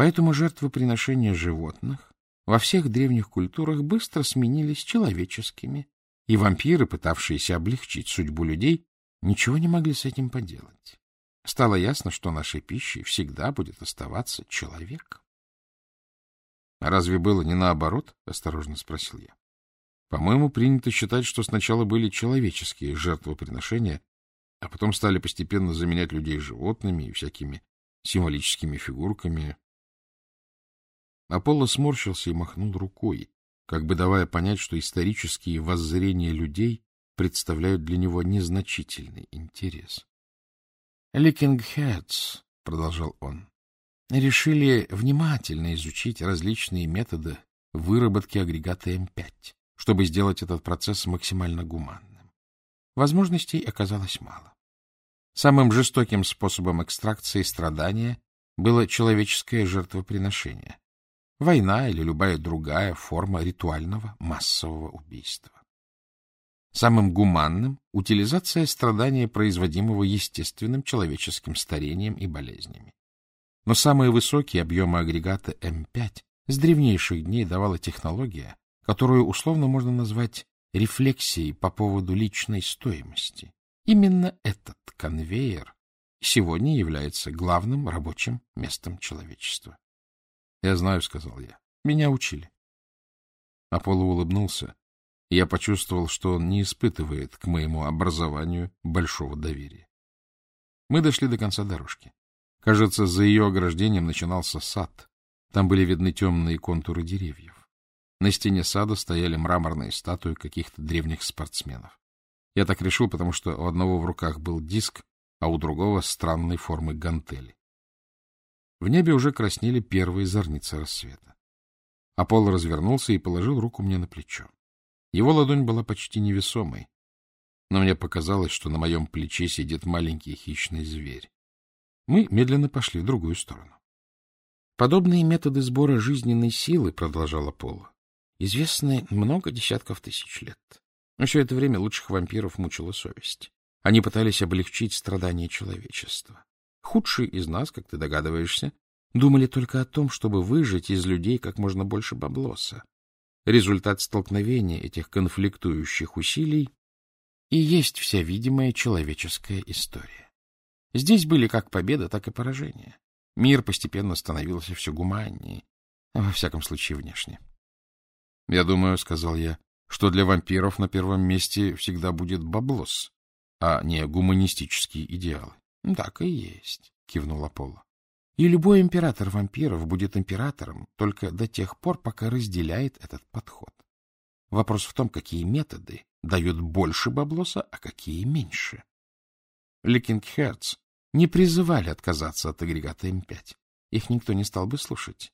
Поэтому жертвоприношения животных во всех древних культурах быстро сменились человеческими, и вампиры, пытавшиеся облегчить судьбу людей, ничего не могли с этим поделать. Стало ясно, что нашей пищей всегда будет оставаться человек. — А разве было не наоборот? — осторожно спросил я. — По-моему, принято считать, что сначала были человеческие жертвоприношения, а потом стали постепенно заменять людей животными и всякими символическими фигурками. Аполло сморщился и махнул рукой, как бы давая понять, что исторические воззрения людей представляют для него незначительный интерес. — Ликингхедс, — продолжал он, — решили внимательно изучить различные методы выработки агрегата М5, чтобы сделать этот процесс максимально гуманным. Возможностей оказалось мало. Самым жестоким способом экстракции страдания было человеческое жертвоприношение, война или любая другая форма ритуального массового убийства. Самым гуманным — утилизация страдания, производимого естественным человеческим старением и болезнями. Но самые высокие объемы агрегата М5 с древнейших дней давала технология, которую условно можно назвать рефлексией по поводу личной стоимости. Именно этот конвейер сегодня является главным рабочим местом человечества. — Я знаю, — сказал я. — Меня учили. Аполло улыбнулся, я почувствовал, что он не испытывает к моему образованию большого доверия. Мы дошли до конца дорожки. Кажется, за ее ограждением начинался сад. Там были видны темные контуры деревьев. На стене сада стояли мраморные статуи каких-то древних спортсменов. Я так решил, потому что у одного в руках был диск, а у другого — странной формы гантели. В небе уже краснели первые зорницы рассвета. Апол развернулся и положил руку мне на плечо. Его ладонь была почти невесомой, но мне показалось, что на моем плече сидит маленький хищный зверь. Мы медленно пошли в другую сторону. Подобные методы сбора жизненной силы, — продолжал Аполло, — известны много десятков тысяч лет. Но все это время лучших вампиров мучила совесть. Они пытались облегчить страдания человечества. Худшие из нас, как ты догадываешься, думали только о том, чтобы выжать из людей как можно больше баблоса. Результат столкновения этих конфликтующих усилий и есть вся видимая человеческая история. Здесь были как победа, так и поражение. Мир постепенно становился все гуманнее, во всяком случае внешне. — Я думаю, — сказал я, — что для вампиров на первом месте всегда будет баблос, а не гуманистические идеалы. — Так и есть, — кивнул Аполло. — И любой император вампиров будет императором только до тех пор, пока разделяет этот подход. Вопрос в том, какие методы дают больше баблоса, а какие меньше. Leaking Hearts не призывали отказаться от агрегата М5. Их никто не стал бы слушать.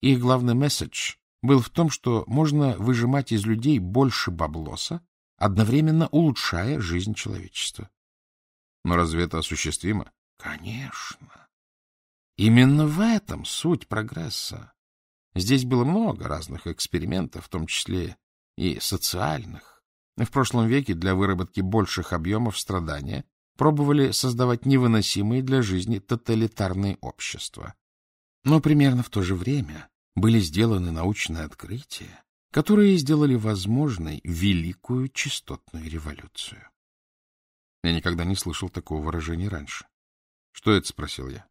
Их главный месседж был в том, что можно выжимать из людей больше баблоса, одновременно улучшая жизнь человечества. Но разве это осуществимо? Конечно. Именно в этом суть прогресса. Здесь было много разных экспериментов, в том числе и социальных. В прошлом веке для выработки больших объемов страдания пробовали создавать невыносимые для жизни тоталитарные общества. Но примерно в то же время были сделаны научные открытия, которые сделали возможной великую частотную революцию. Я никогда не слышал такого выражения раньше. — Что это? — спросил я.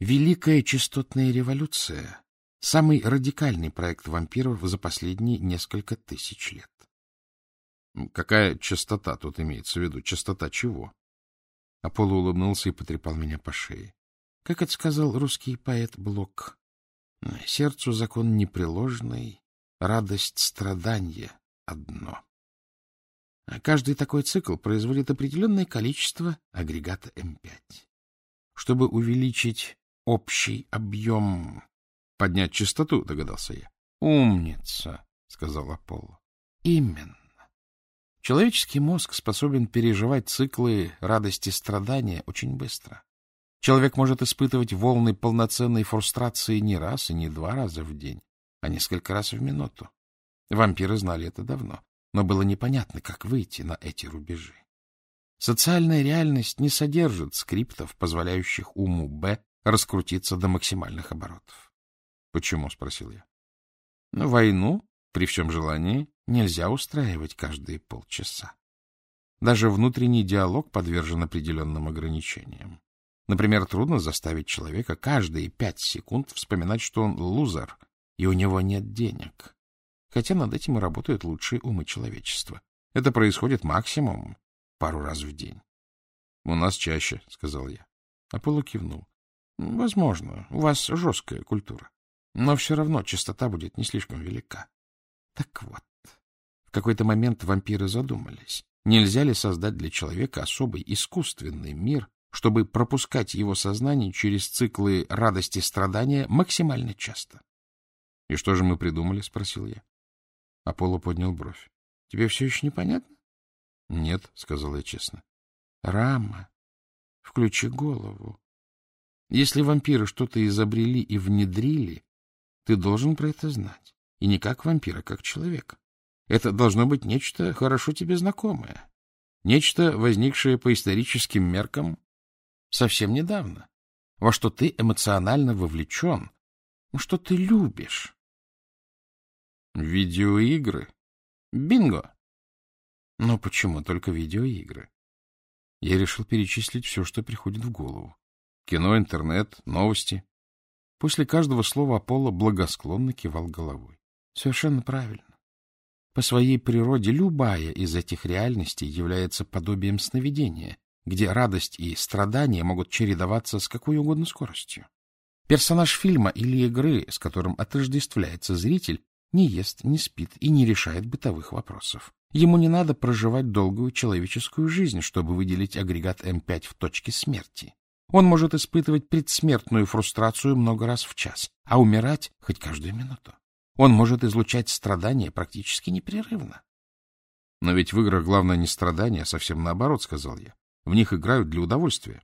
Великая частотная революция — самый радикальный проект вампиров за последние несколько тысяч лет. Какая частота тут имеется в виду? Частота чего? Аполло улыбнулся и потрепал меня по шее. Как это сказал русский поэт Блок, сердцу закон непреложный, радость страдания одно. Каждый такой цикл производит определенное количество агрегата М5. Чтобы увеличить общий объем... Поднять частоту, догадался я. — Умница, — сказал Аполло. — Именно. Человеческий мозг способен переживать циклы радости страдания очень быстро. Человек может испытывать волны полноценной фрустрации не раз и не два раза в день, а несколько раз в минуту. Вампиры знали это давно, но было непонятно, как выйти на эти рубежи. Социальная реальность не содержит скриптов, позволяющих уму Б раскрутиться до максимальных оборотов. — Почему? — спросил я. — Ну, войну, при всем желании, нельзя устраивать каждые полчаса. Даже внутренний диалог подвержен определенным ограничениям. Например, трудно заставить человека каждые пять секунд вспоминать, что он лузер, и у него нет денег. Хотя над этим и работают лучшие умы человечества. Это происходит максимум пару раз в день. — У нас чаще, — сказал я. Аполло кивнул. — Возможно, у вас жесткая культура. Но все равно частота будет не слишком велика. Так вот, в какой-то момент вампиры задумались, нельзя ли создать для человека особый искусственный мир, чтобы пропускать его сознание через циклы радости и страдания максимально часто. — И что же мы придумали? — спросил я. Аполло поднял бровь. — Тебе все еще непонятно? — Нет, — сказал я честно. — Рама, включи голову. Если вампиры что-то изобрели и внедрили, ты должен про это знать. И не как вампир, а как человек. Это должно быть нечто хорошо тебе знакомое. Нечто, возникшее по историческим меркам совсем недавно. Во что ты эмоционально вовлечен. Что ты любишь. Видеоигры? Бинго! Но почему только видеоигры? Я решил перечислить все, что приходит в голову. Кино, интернет, новости. После каждого слова Аполло благосклонно кивал головой. Совершенно правильно. По своей природе любая из этих реальностей является подобием сновидения, где радость и страдания могут чередоваться с какой угодно скоростью. Персонаж фильма или игры, с которым отождествляется зритель, не ест, не спит и не решает бытовых вопросов. Ему не надо проживать долгую человеческую жизнь, чтобы выделить агрегат М5 в точке смерти. Он может испытывать предсмертную фрустрацию много раз в час, а умирать хоть каждую минуту. Он может излучать страдания практически непрерывно. Но ведь в играх главное не страдание, а совсем наоборот, — сказал я. В них играют для удовольствия.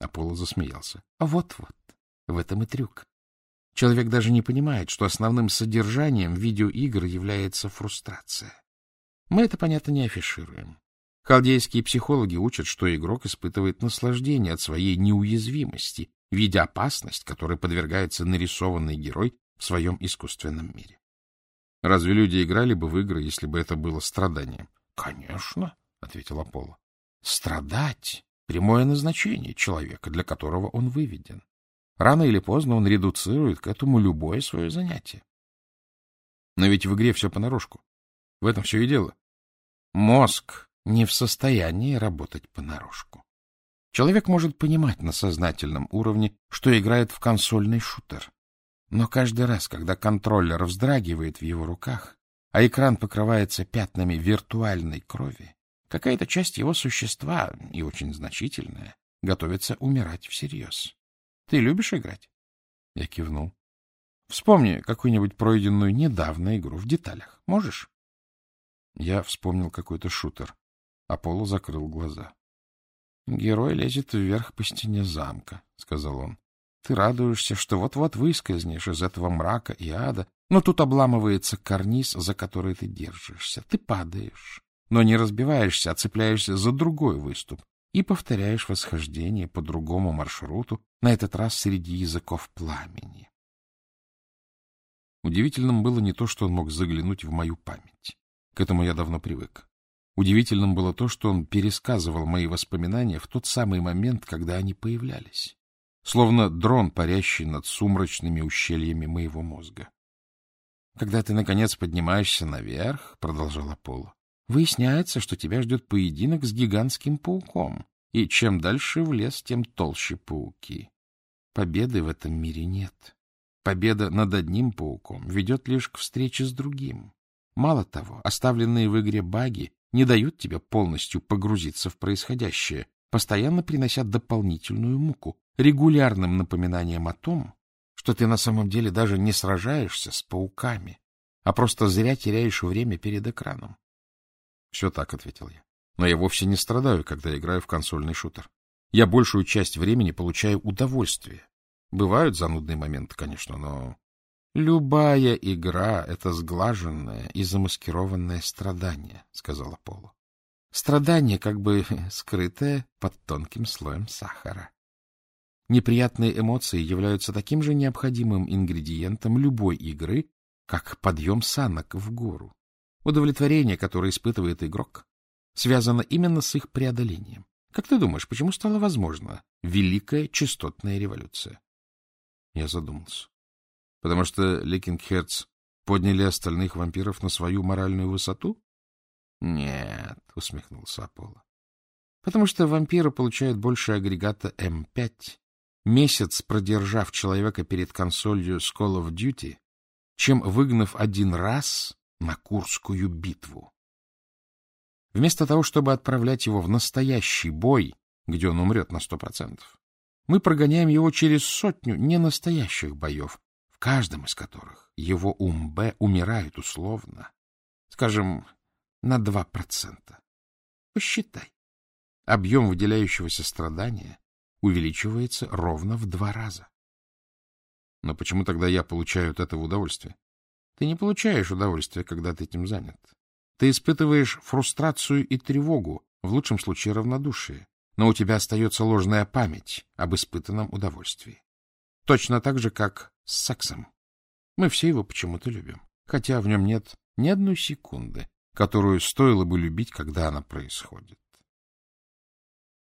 Аполло засмеялся. Вот-вот, в этом и трюк. Человек даже не понимает, что основным содержанием видеоигр является фрустрация. Мы это, понятно, не афишируем. Халдейские психологи учат, что игрок испытывает наслаждение от своей неуязвимости, видя опасность, которой подвергается нарисованный герой в своем искусственном мире. Разве люди играли бы в игры, если бы это было страданием? — Конечно, — ответил Аполло. — Страдать — прямое назначение человека, для которого он выведен. Рано или поздно он редуцирует к этому любое свое занятие. Но ведь в игре все понарошку. В этом все и дело. Мозг не в состоянии работать понарошку. Человек может понимать на сознательном уровне, что играет в консольный шутер. Но каждый раз, когда контроллер вздрагивает в его руках, а экран покрывается пятнами виртуальной крови, какая-то часть его существа, и очень значительная, готовится умирать всерьез. Ты любишь играть? Я кивнул. Вспомни какую-нибудь пройденную недавно игру в деталях. Можешь? Я вспомнил какой-то шутер. Аполло закрыл глаза. Герой лезет вверх по стене замка, — сказал он. Ты радуешься, что вот-вот выскользнешь из этого мрака и ада, но тут обламывается карниз, за который ты держишься. Ты падаешь, но не разбиваешься, а цепляешься за другой выступ и повторяешь восхождение по другому маршруту, на этот раз среди языков пламени. Удивительным было не то, что он мог заглянуть в мою память. К этому я давно привык. Удивительным было то, что он пересказывал мои воспоминания в тот самый момент, когда они появлялись. Словно дрон, парящий над сумрачными ущельями моего мозга. Когда ты, наконец, поднимаешься наверх, — продолжал Аполло, — выясняется, что тебя ждет поединок с гигантским пауком, и чем дальше в лес, тем толще пауки. Победы в этом мире нет. Победа над одним пауком ведет лишь к встрече с другим. Мало того, оставленные в игре баги не дают тебе полностью погрузиться в происходящее, постоянно принося дополнительную муку, регулярным напоминанием о том, что ты на самом деле даже не сражаешься с пауками, а просто зря теряешь время перед экраном. Все так, — ответил я. Но я вовсе не страдаю, когда играю в консольный шутер. Я большую часть времени получаю удовольствие. Бывают занудные моменты, конечно, но... Любая игра — это сглаженное и замаскированное страдание, — сказала Поло. Страдание, как бы [laughs] скрытое под тонким слоем сахара. Неприятные эмоции являются таким же необходимым ингредиентом любой игры, как подъем санок в гору. Удовлетворение, которое испытывает игрок, связано именно с их преодолением. Как ты думаешь, почему стала возможна великая частотная революция? Я задумался. Потому что Leaking Hearts подняли остальных вампиров на свою моральную высоту? Нет, усмехнулся Аполло. Потому что вампиры получают больше агрегата М5, месяц продержав человека перед консолью с Call of Duty, чем выгнав один раз на Курскую битву. Вместо того, чтобы отправлять его в настоящий бой, где он умрет на сто процентов, мы прогоняем его через сотню ненастоящих боев, в каждом из которых его ум-Б умирает условно, скажем, на два процента. Посчитай. Объем выделяющегося страдания увеличивается ровно в два раза. Но почему тогда я получаю от этого удовольствие? Ты не получаешь удовольствия, когда ты этим занят. Ты испытываешь фрустрацию и тревогу, в лучшем случае равнодушие, но у тебя остается ложная память об испытанном удовольствии. Точно так же, как с сексом. Мы все его почему-то любим, хотя в нем нет ни одной секунды, которую стоило бы любить, когда она происходит.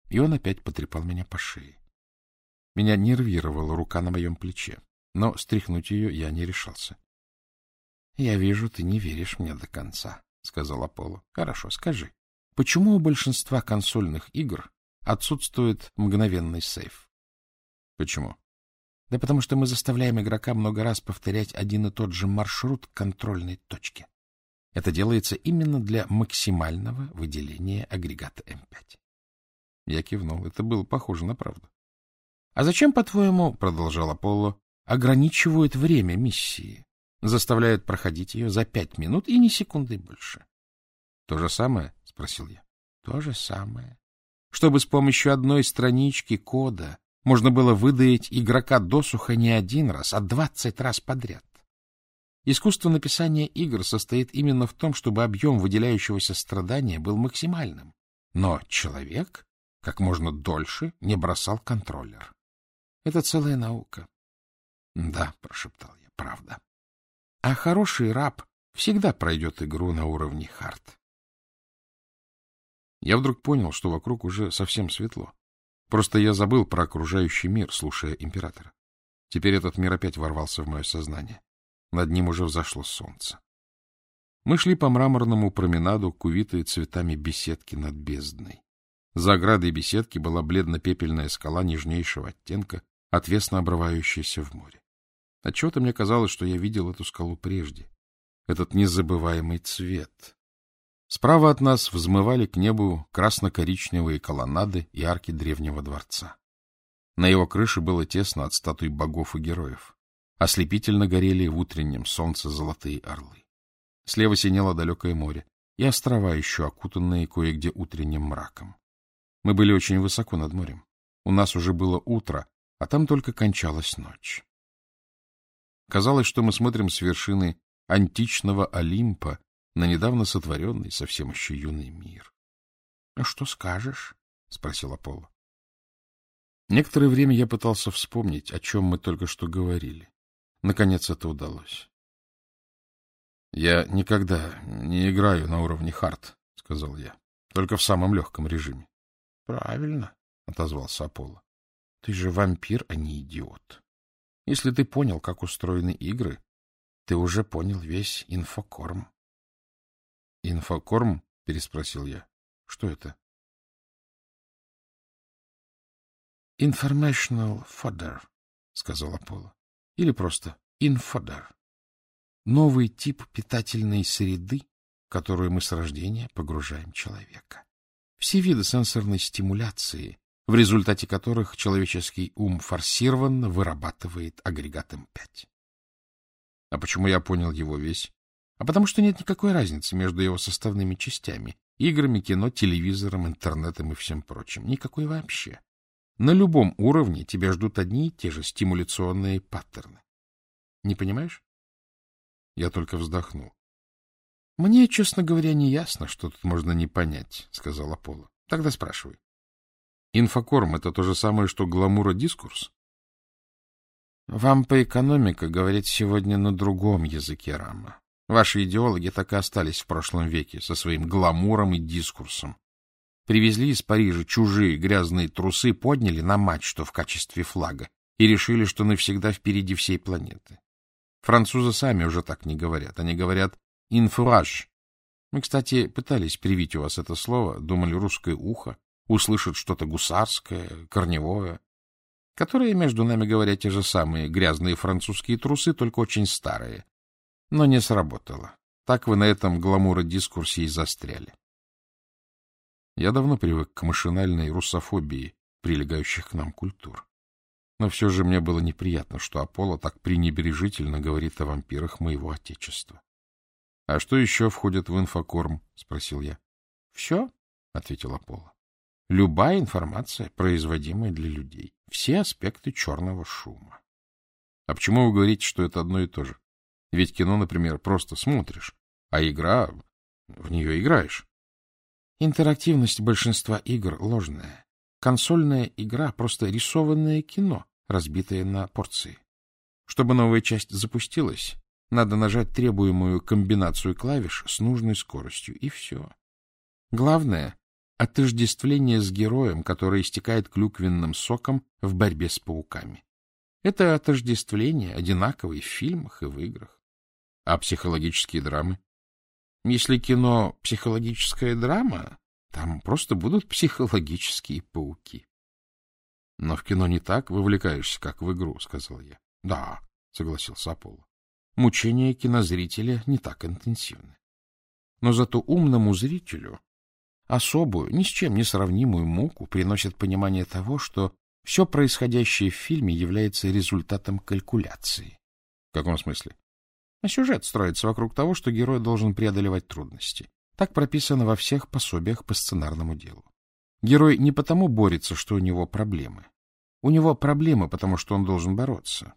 И он опять потрепал меня по шее. Меня нервировала рука на моем плече, но стряхнуть ее я не решался. — Я вижу, ты не веришь мне до конца, — сказал Аполло. — Хорошо, скажи, почему у большинства консольных игр отсутствует мгновенный сейф? — Почему? — Да потому что мы заставляем игрока много раз повторять один и тот же маршрут контрольной точке. Это делается именно для максимального выделения агрегата М5. Я кивнул. Это было похоже на правду. — А зачем, по-твоему, — продолжал Аполло, — ограничивают время миссии? Заставляют проходить ее за пять минут и ни секунды больше. — То же самое? — спросил я. — То же самое. Чтобы с помощью одной странички кода можно было выдаить игрока досуха не один раз, а двадцать раз подряд. Искусство написания игр состоит именно в том, чтобы объем выделяющегося страдания был максимальным. Но человек как можно дольше не бросал контроллер. Это целая наука. — Да, — прошептал я, — правда. А хороший раб всегда пройдет игру на уровне хард. Я вдруг понял, что вокруг уже совсем светло. Просто я забыл про окружающий мир, слушая императора. Теперь этот мир опять ворвался в мое сознание. Над ним уже взошло солнце. Мы шли по мраморному променаду к увитой цветами беседки над бездной. За оградой беседки была бледно-пепельная скала нежнейшего оттенка, отвесно обрывающаяся в море. Отчего-то мне казалось, что я видел эту скалу прежде. Этот незабываемый цвет. Справа от нас взмывали к небу красно-коричневые колоннады и арки древнего дворца. На его крыше было тесно от статуй богов и героев. Ослепительно горели в утреннем солнце золотые орлы. Слева синело далекое море и острова, еще окутанные кое-где утренним мраком. Мы были очень высоко над морем. У нас уже было утро, а там только кончалась ночь. Казалось, что мы смотрим с вершины античного Олимпа на недавно сотворенный, совсем еще юный мир. — А что скажешь? — спросил Аполло. Некоторое время я пытался вспомнить, о чем мы только что говорили. Наконец это удалось. — Я никогда не играю на уровне хард, — сказал я, — только в самом легком режиме. — Правильно, — отозвался Аполло. — Ты же вампир, а не идиот. Если ты понял, как устроены игры, ты уже понял весь инфокорм. — Инфокорм? — переспросил я. — Что это? — Informational fodder, — сказал Аполло. — Или просто инфодер. Новый тип питательной среды, которую мы с рождения погружаем человека. Все виды сенсорной стимуляции, в результате которых человеческий ум форсированно вырабатывает агрегат М5. А почему я понял его весь? А потому что нет никакой разницы между его составными частями. Играми, кино, телевизором, интернетом и всем прочим. Никакой вообще. На любом уровне тебя ждут одни и те же стимуляционные паттерны. Не понимаешь? Я только вздохнул. — Мне, честно говоря, не ясно, что тут можно не понять, — сказала Пола. — Тогда спрашивай. Инфокорм — это то же самое, что гламура-дискурс? Вам по экономика говорить сегодня на другом языке, Рама. Ваши идеологи так и остались в прошлом веке со своим гламуром и дискурсом. Привезли из Парижа чужие грязные трусы, подняли на мачту в качестве флага и решили, что навсегда впереди всей планеты. Французы сами уже так не говорят. Они говорят «инфураж». Мы, кстати, пытались привить у вас это слово, думали русское ухо, услышат что-то гусарское, корневое, которые, между нами говоря, те же самые грязные французские трусы, только очень старые. Но не сработало. Так вы на этом гламура-дискурсе и застряли. Я давно привык к машинальной русофобии прилегающих к нам культур. Но все же мне было неприятно, что Аполло так пренебрежительно говорит о вампирах моего отечества. — А что еще входит в инфокорм? — спросил я. — Все, — ответил Аполло. — Любая информация, производимая для людей. Все аспекты черного шума. — А почему вы говорите, что это одно и то же? Ведь кино, например, просто смотришь, а игра... в нее играешь. Интерактивность большинства игр ложная. Консольная игра — просто рисованное кино, разбитое на порции. Чтобы новая часть запустилась, надо нажать требуемую комбинацию клавиш с нужной скоростью, и все. Главное — отождествление с героем, который истекает клюквенным соком в борьбе с пауками. Это отождествление одинаково и в фильмах, и в играх. А психологические драмы? Если кино — психологическая драма, там просто будут психологические пауки. — Но в кино не так вовлекаешься, как в игру, — сказал я. — Да, — согласился Аполло. — Мучения кинозрителя не так интенсивны. Но зато умному зрителю особую, ни с чем не сравнимую муку приносит понимание того, что все происходящее в фильме является результатом калькуляции. — В каком смысле? А сюжет строится вокруг того, что герой должен преодолевать трудности. Так прописано во всех пособиях по сценарному делу. Герой не потому борется, что у него проблемы. У него проблемы, потому что он должен бороться.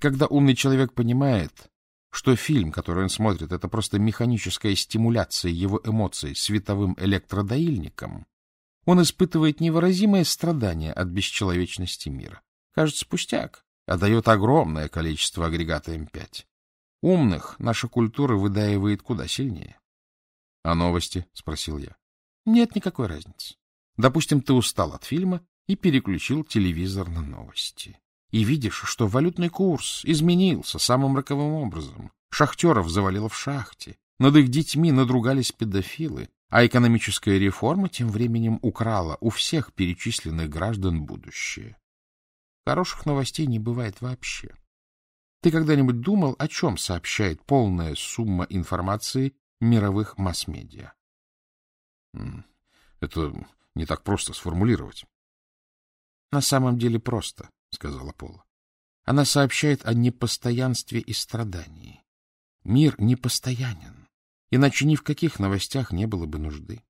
Когда умный человек понимает, что фильм, который он смотрит, это просто механическая стимуляция его эмоций световым электродоильником, он испытывает невыразимое страдание от бесчеловечности мира. Кажется, пустяк, а дает огромное количество агрегата М5. Умных наша культура выдаивает куда сильнее. — А новости? — спросил я. — Нет никакой разницы. Допустим, ты устал от фильма и переключил телевизор на новости. И видишь, что валютный курс изменился самым роковым образом. Шахтеров завалило в шахте. Над их детьми надругались педофилы, а экономическая реформа тем временем украла у всех перечисленных граждан будущее. Хороших новостей не бывает вообще. Ты когда-нибудь думал, о чем сообщает полная сумма информации мировых масс-медиа? Это не так просто сформулировать. На самом деле просто, сказала Пола. Она сообщает о непостоянстве и страдании. Мир непостоянен, иначе ни в каких новостях не было бы нужды.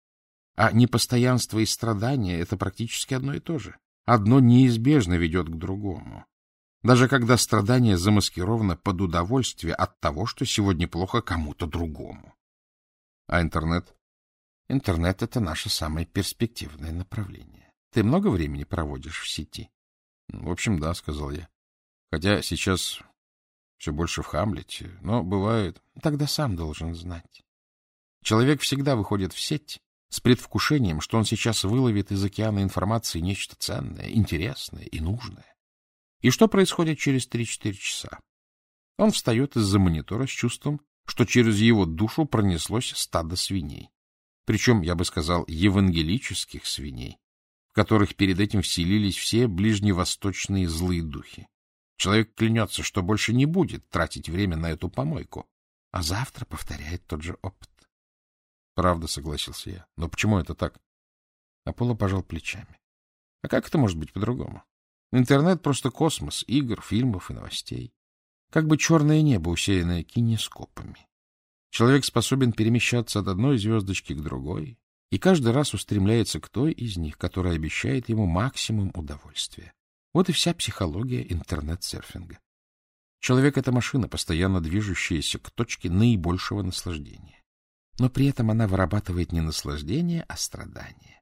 А непостоянство и страдание — это практически одно и то же. Одно неизбежно ведет к другому даже когда страдание замаскировано под удовольствие от того, что сегодня плохо кому-то другому. А интернет? Интернет — это наше самое перспективное направление. Ты много времени проводишь в сети? В общем, да, — сказал я. Хотя сейчас все больше в Хамлете, но бывает... Тогда сам должен знать. Человек всегда выходит в сеть с предвкушением, что он сейчас выловит из океана информации нечто ценное, интересное и нужное. И что происходит через 3-4 часа? Он встает из-за монитора с чувством, что через его душу пронеслось стадо свиней. Причем, я бы сказал, евангелических свиней, которых перед этим вселились все ближневосточные злые духи. Человек клянется, что больше не будет тратить время на эту помойку, а завтра повторяет тот же опыт. Правда, согласился я. Но почему это так? Аполло пожал плечами. А как это может быть по-другому? Интернет — просто космос игр, фильмов и новостей. Как бы черное небо, усеянное кинескопами. Человек способен перемещаться от одной звездочки к другой, и каждый раз устремляется к той из них, которая обещает ему максимум удовольствия. Вот и вся психология интернет-серфинга. Человек — это машина, постоянно движущаяся к точке наибольшего наслаждения. Но при этом она вырабатывает не наслаждение, а страдание.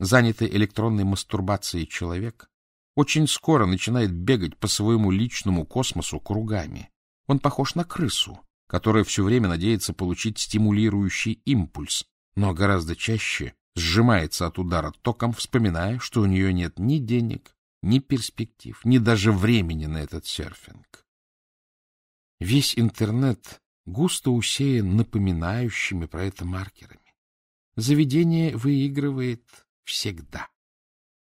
Занятый электронной мастурбацией человек очень скоро начинает бегать по своему личному космосу кругами. Он похож на крысу, которая все время надеется получить стимулирующий импульс, но гораздо чаще сжимается от удара током, вспоминая, что у нее нет ни денег, ни перспектив, ни даже времени на этот серфинг. Весь интернет густо усеян напоминающими про это маркерами. Заведение выигрывает всегда.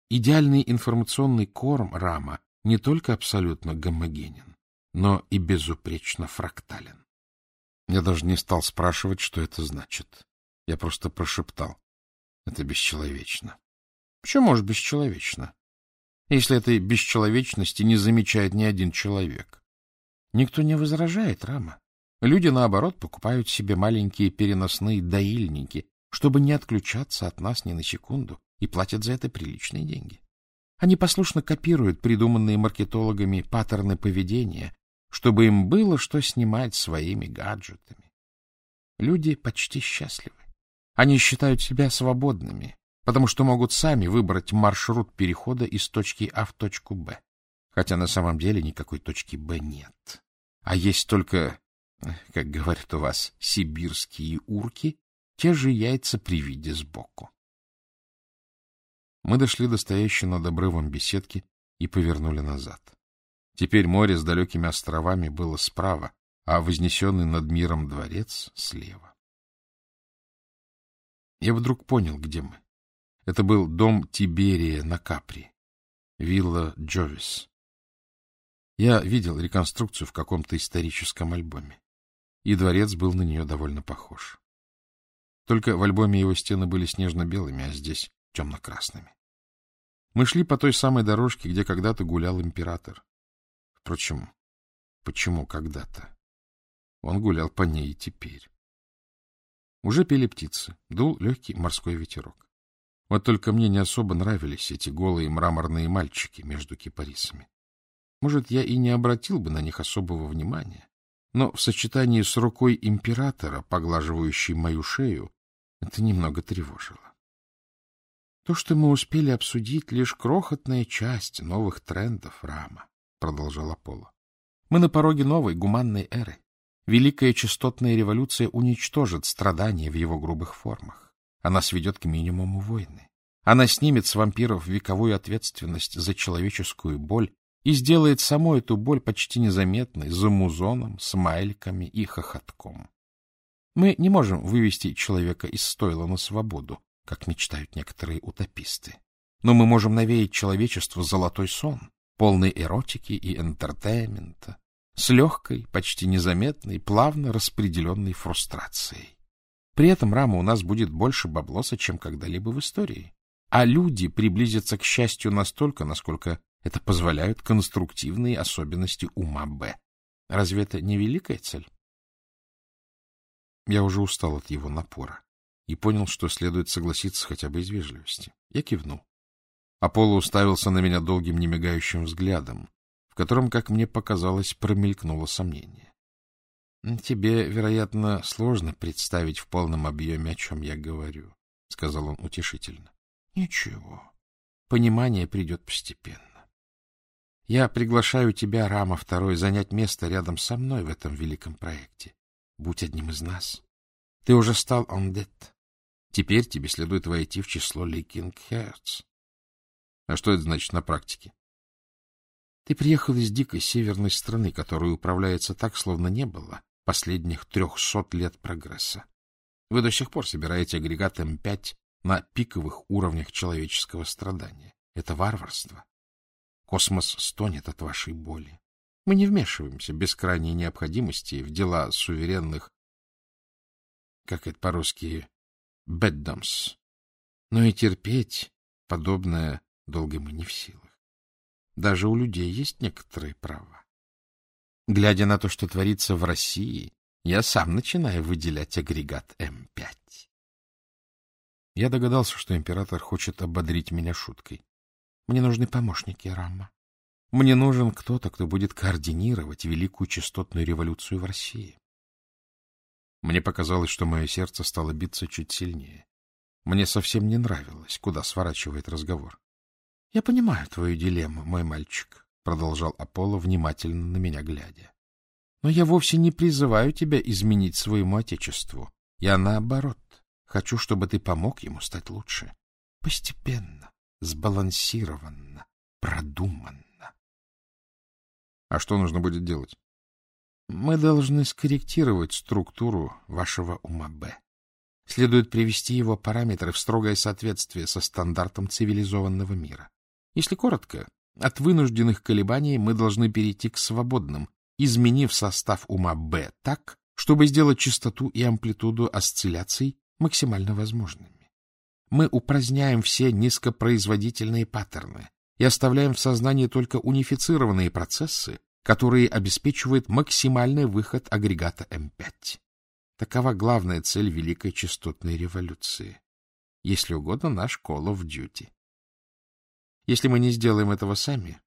Идеальный информационный корм рама не только абсолютно гомогенен, но и безупречно фрактален. Я даже не стал спрашивать, что это значит. Я просто прошептал. Это бесчеловечно. Почему может бесчеловечно? Если этой бесчеловечности не замечает ни один человек. Никто не возражает, Рама. Люди, наоборот, покупают себе маленькие переносные доильники, чтобы не отключаться от нас ни на секунду, и платят за это приличные деньги. Они послушно копируют придуманные маркетологами паттерны поведения, чтобы им было что снимать своими гаджетами. Люди почти счастливы. Они считают себя свободными, потому что могут сами выбрать маршрут перехода из точки А в точку Б. Хотя на самом деле никакой точки Б нет. А есть только, как говорят у вас, сибирские урки, те же яйца при виде сбоку. Мы дошли до стоящей над обрывом беседки и повернули назад. Теперь море с далекими островами было справа, а вознесенный над миром дворец — слева. Я вдруг понял, где мы. Это был дом Тиберия на Капри, вилла Джовис. Я видел реконструкцию в каком-то историческом альбоме, и дворец был на нее довольно похож. Только в альбоме его стены были снежно-белыми, а здесь темно-красными. Мы шли по той самой дорожке, где когда-то гулял император. Впрочем, почему когда-то? Он гулял по ней и теперь. Уже пели птицы, дул легкий морской ветерок. Вот только мне не особо нравились эти голые мраморные мальчики между кипарисами. Может, я и не обратил бы на них особого внимания, но в сочетании с рукой императора, поглаживающей мою шею, это немного тревожило. То, что мы успели обсудить, лишь крохотная часть новых трендов Рама, — продолжал Аполло. Мы на пороге новой гуманной эры. Великая частотная революция уничтожит страдания в его грубых формах. Она сведет к минимуму войны. Она снимет с вампиров вековую ответственность за человеческую боль и сделает саму эту боль почти незаметной за музоном, смайликами и хохотком. Мы не можем вывести человека из стойла на свободу, как мечтают некоторые утописты. Но мы можем навеять человечеству золотой сон, полный эротики и энтертеймента, с легкой, почти незаметной, плавно распределенной фрустрацией. При этом рама у нас будет больше баблоса, чем когда-либо в истории. А люди приблизятся к счастью настолько, насколько это позволяют конструктивные особенности ума Б. Разве это не великая цель? Я уже устал от его напора и понял, что следует согласиться хотя бы из вежливости. Я кивнул. Аполло уставился на меня долгим немигающим взглядом, котором, как мне показалось, промелькнуло сомнение. — Тебе, вероятно, сложно представить в полном объеме, о чем я говорю, — сказал он утешительно. — Ничего. Понимание придет постепенно. Я приглашаю тебя, Рама Второй, занять место рядом со мной в этом великом проекте. Будь одним из нас. Ты уже стал ондет. Теперь тебе следует войти в число Leaking Hearts. А что это значит на практике? Ты приехал из дикой северной страны, которая управляется так, словно не было последних трехсот лет прогресса. Вы до сих пор собираете агрегат М5 на пиковых уровнях человеческого страдания. Это варварство. Космос стонет от вашей боли. Мы не вмешиваемся без крайней необходимости в дела суверенных, как это по-русски, беддомс. Но и терпеть подобное долго мы не в силах. Даже у людей есть некоторые права. Глядя на то, что творится в России, я сам начинаю выделять агрегат М5. Я догадался, что император хочет ободрить меня шуткой. Мне нужны помощники, Рамма. Мне нужен кто-то, кто будет координировать великую частотную революцию в России. Мне показалось, что мое сердце стало биться чуть сильнее. Мне совсем не нравилось, куда сворачивает разговор. — Я понимаю твою дилемму, мой мальчик, — продолжал Аполло, внимательно на меня глядя. — Но я вовсе не призываю тебя изменить своему отечеству. Я, наоборот, хочу, чтобы ты помог ему стать лучше. Постепенно, сбалансированно, продуманно. — А что нужно будет делать? — Мы должны скорректировать структуру вашего ума Б. Следует привести его параметры в строгое соответствие со стандартом цивилизованного мира. Если коротко, от вынужденных колебаний мы должны перейти к свободным, изменив состав ума Б так, чтобы сделать частоту и амплитуду осцилляций максимально возможными. Мы упраздняем все низкопроизводительные паттерны и оставляем в сознании только унифицированные процессы, которые обеспечивают максимальный выход агрегата М5. Такова главная цель Великой частотной революции. Если угодно, наш Call of Duty. Если мы не сделаем этого сами,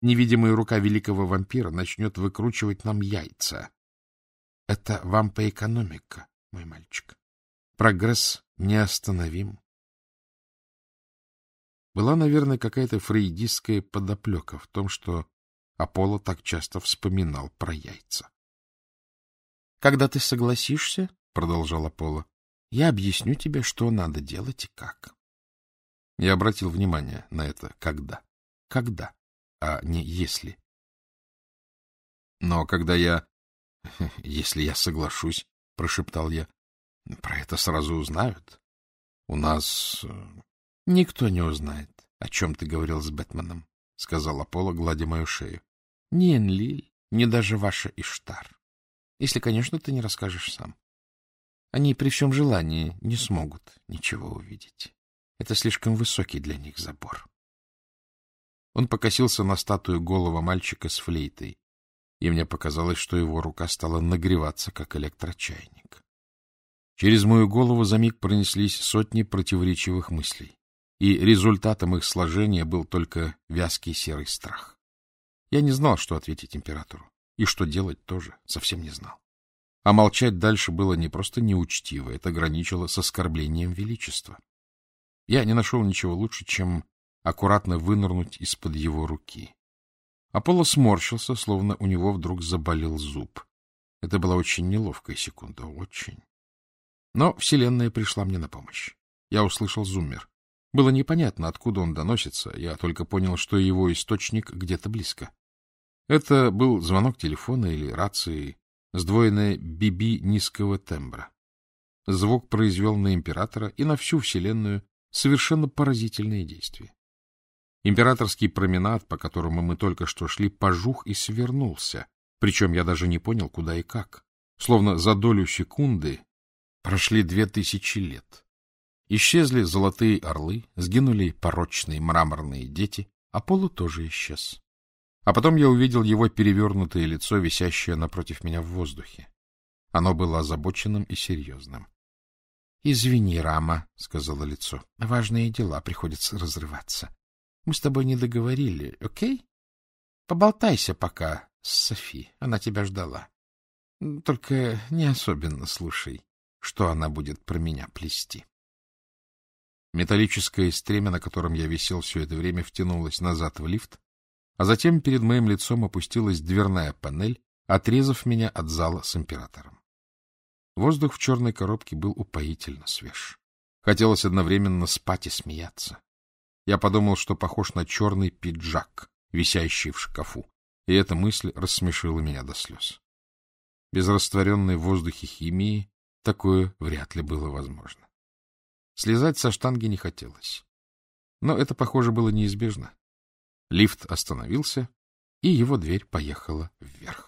невидимая рука великого вампира начнет выкручивать нам яйца. Это вам по мой мальчик. Прогресс неостановим. Была, наверное, какая-то фрейдистская подоплека в том, что Аполло так часто вспоминал про яйца. — Когда ты согласишься, — продолжал Аполло, — я объясню тебе, что надо делать и как. Я обратил внимание на это «когда». Когда, а не «если». Но когда я... [laughs] Если я соглашусь, — прошептал я, — про это сразу узнают. У нас... Э, никто не узнает, о чем ты говорил с Бэтменом, — сказал Аполло, гладя мою шею. — Ни Энлиль, ни даже ваша Иштар. Если, конечно, ты не расскажешь сам. Они при всем желании не смогут ничего увидеть. Это слишком высокий для них забор. Он покосился на статую голого мальчика с флейтой, и мне показалось, что его рука стала нагреваться, как электрочайник. Через мою голову за миг пронеслись сотни противоречивых мыслей, и результатом их сложения был только вязкий серый страх. Я не знал, что ответить императору. И что делать тоже совсем не знал. А молчать дальше было не просто неучтиво, это граничило с оскорблением величества. Я не нашел ничего лучше, чем аккуратно вынырнуть из-под его руки. Аполло сморщился, словно у него вдруг заболел зуб. Это была очень неловкая секунда, очень. Но Вселенная пришла мне на помощь. Я услышал зуммер. Было непонятно, откуда он доносится, я только понял, что его источник где-то близко. Это был звонок телефона или рации, сдвоенная биби низкого тембра. Звук произвел на императора и на всю Вселенную совершенно поразительные действия. Императорский променад, по которому мы только что шли, пожух и свернулся, причем я даже не понял, куда и как. Словно за долю секунды прошли две тысячи лет. Исчезли золотые орлы, сгинули порочные мраморные дети, а полу тоже исчез. А потом я увидел его перевернутое лицо, висящее напротив меня в воздухе. Оно было озабоченным и серьезным. — Извини, Рама, — сказала лицо. — Важные дела приходится разрываться. Мы с тобой не договорили, окей? Поболтайся пока с Софи, она тебя ждала. Только не особенно слушай, что она будет про меня плести. Металлическое стремя, на котором я висел все это время, втянулось назад в лифт, а затем перед моим лицом опустилась дверная панель, отрезав меня от зала с императором. Воздух в черной коробке был упоительно свеж. Хотелось одновременно спать и смеяться. Я подумал, что похож на черный пиджак, висящий в шкафу, и эта мысль рассмешила меня до слез. Без растворенной в воздухе химии такое вряд ли было возможно. Слезать со штанги не хотелось. Но это, похоже, было неизбежно. Лифт остановился, и его дверь поехала вверх.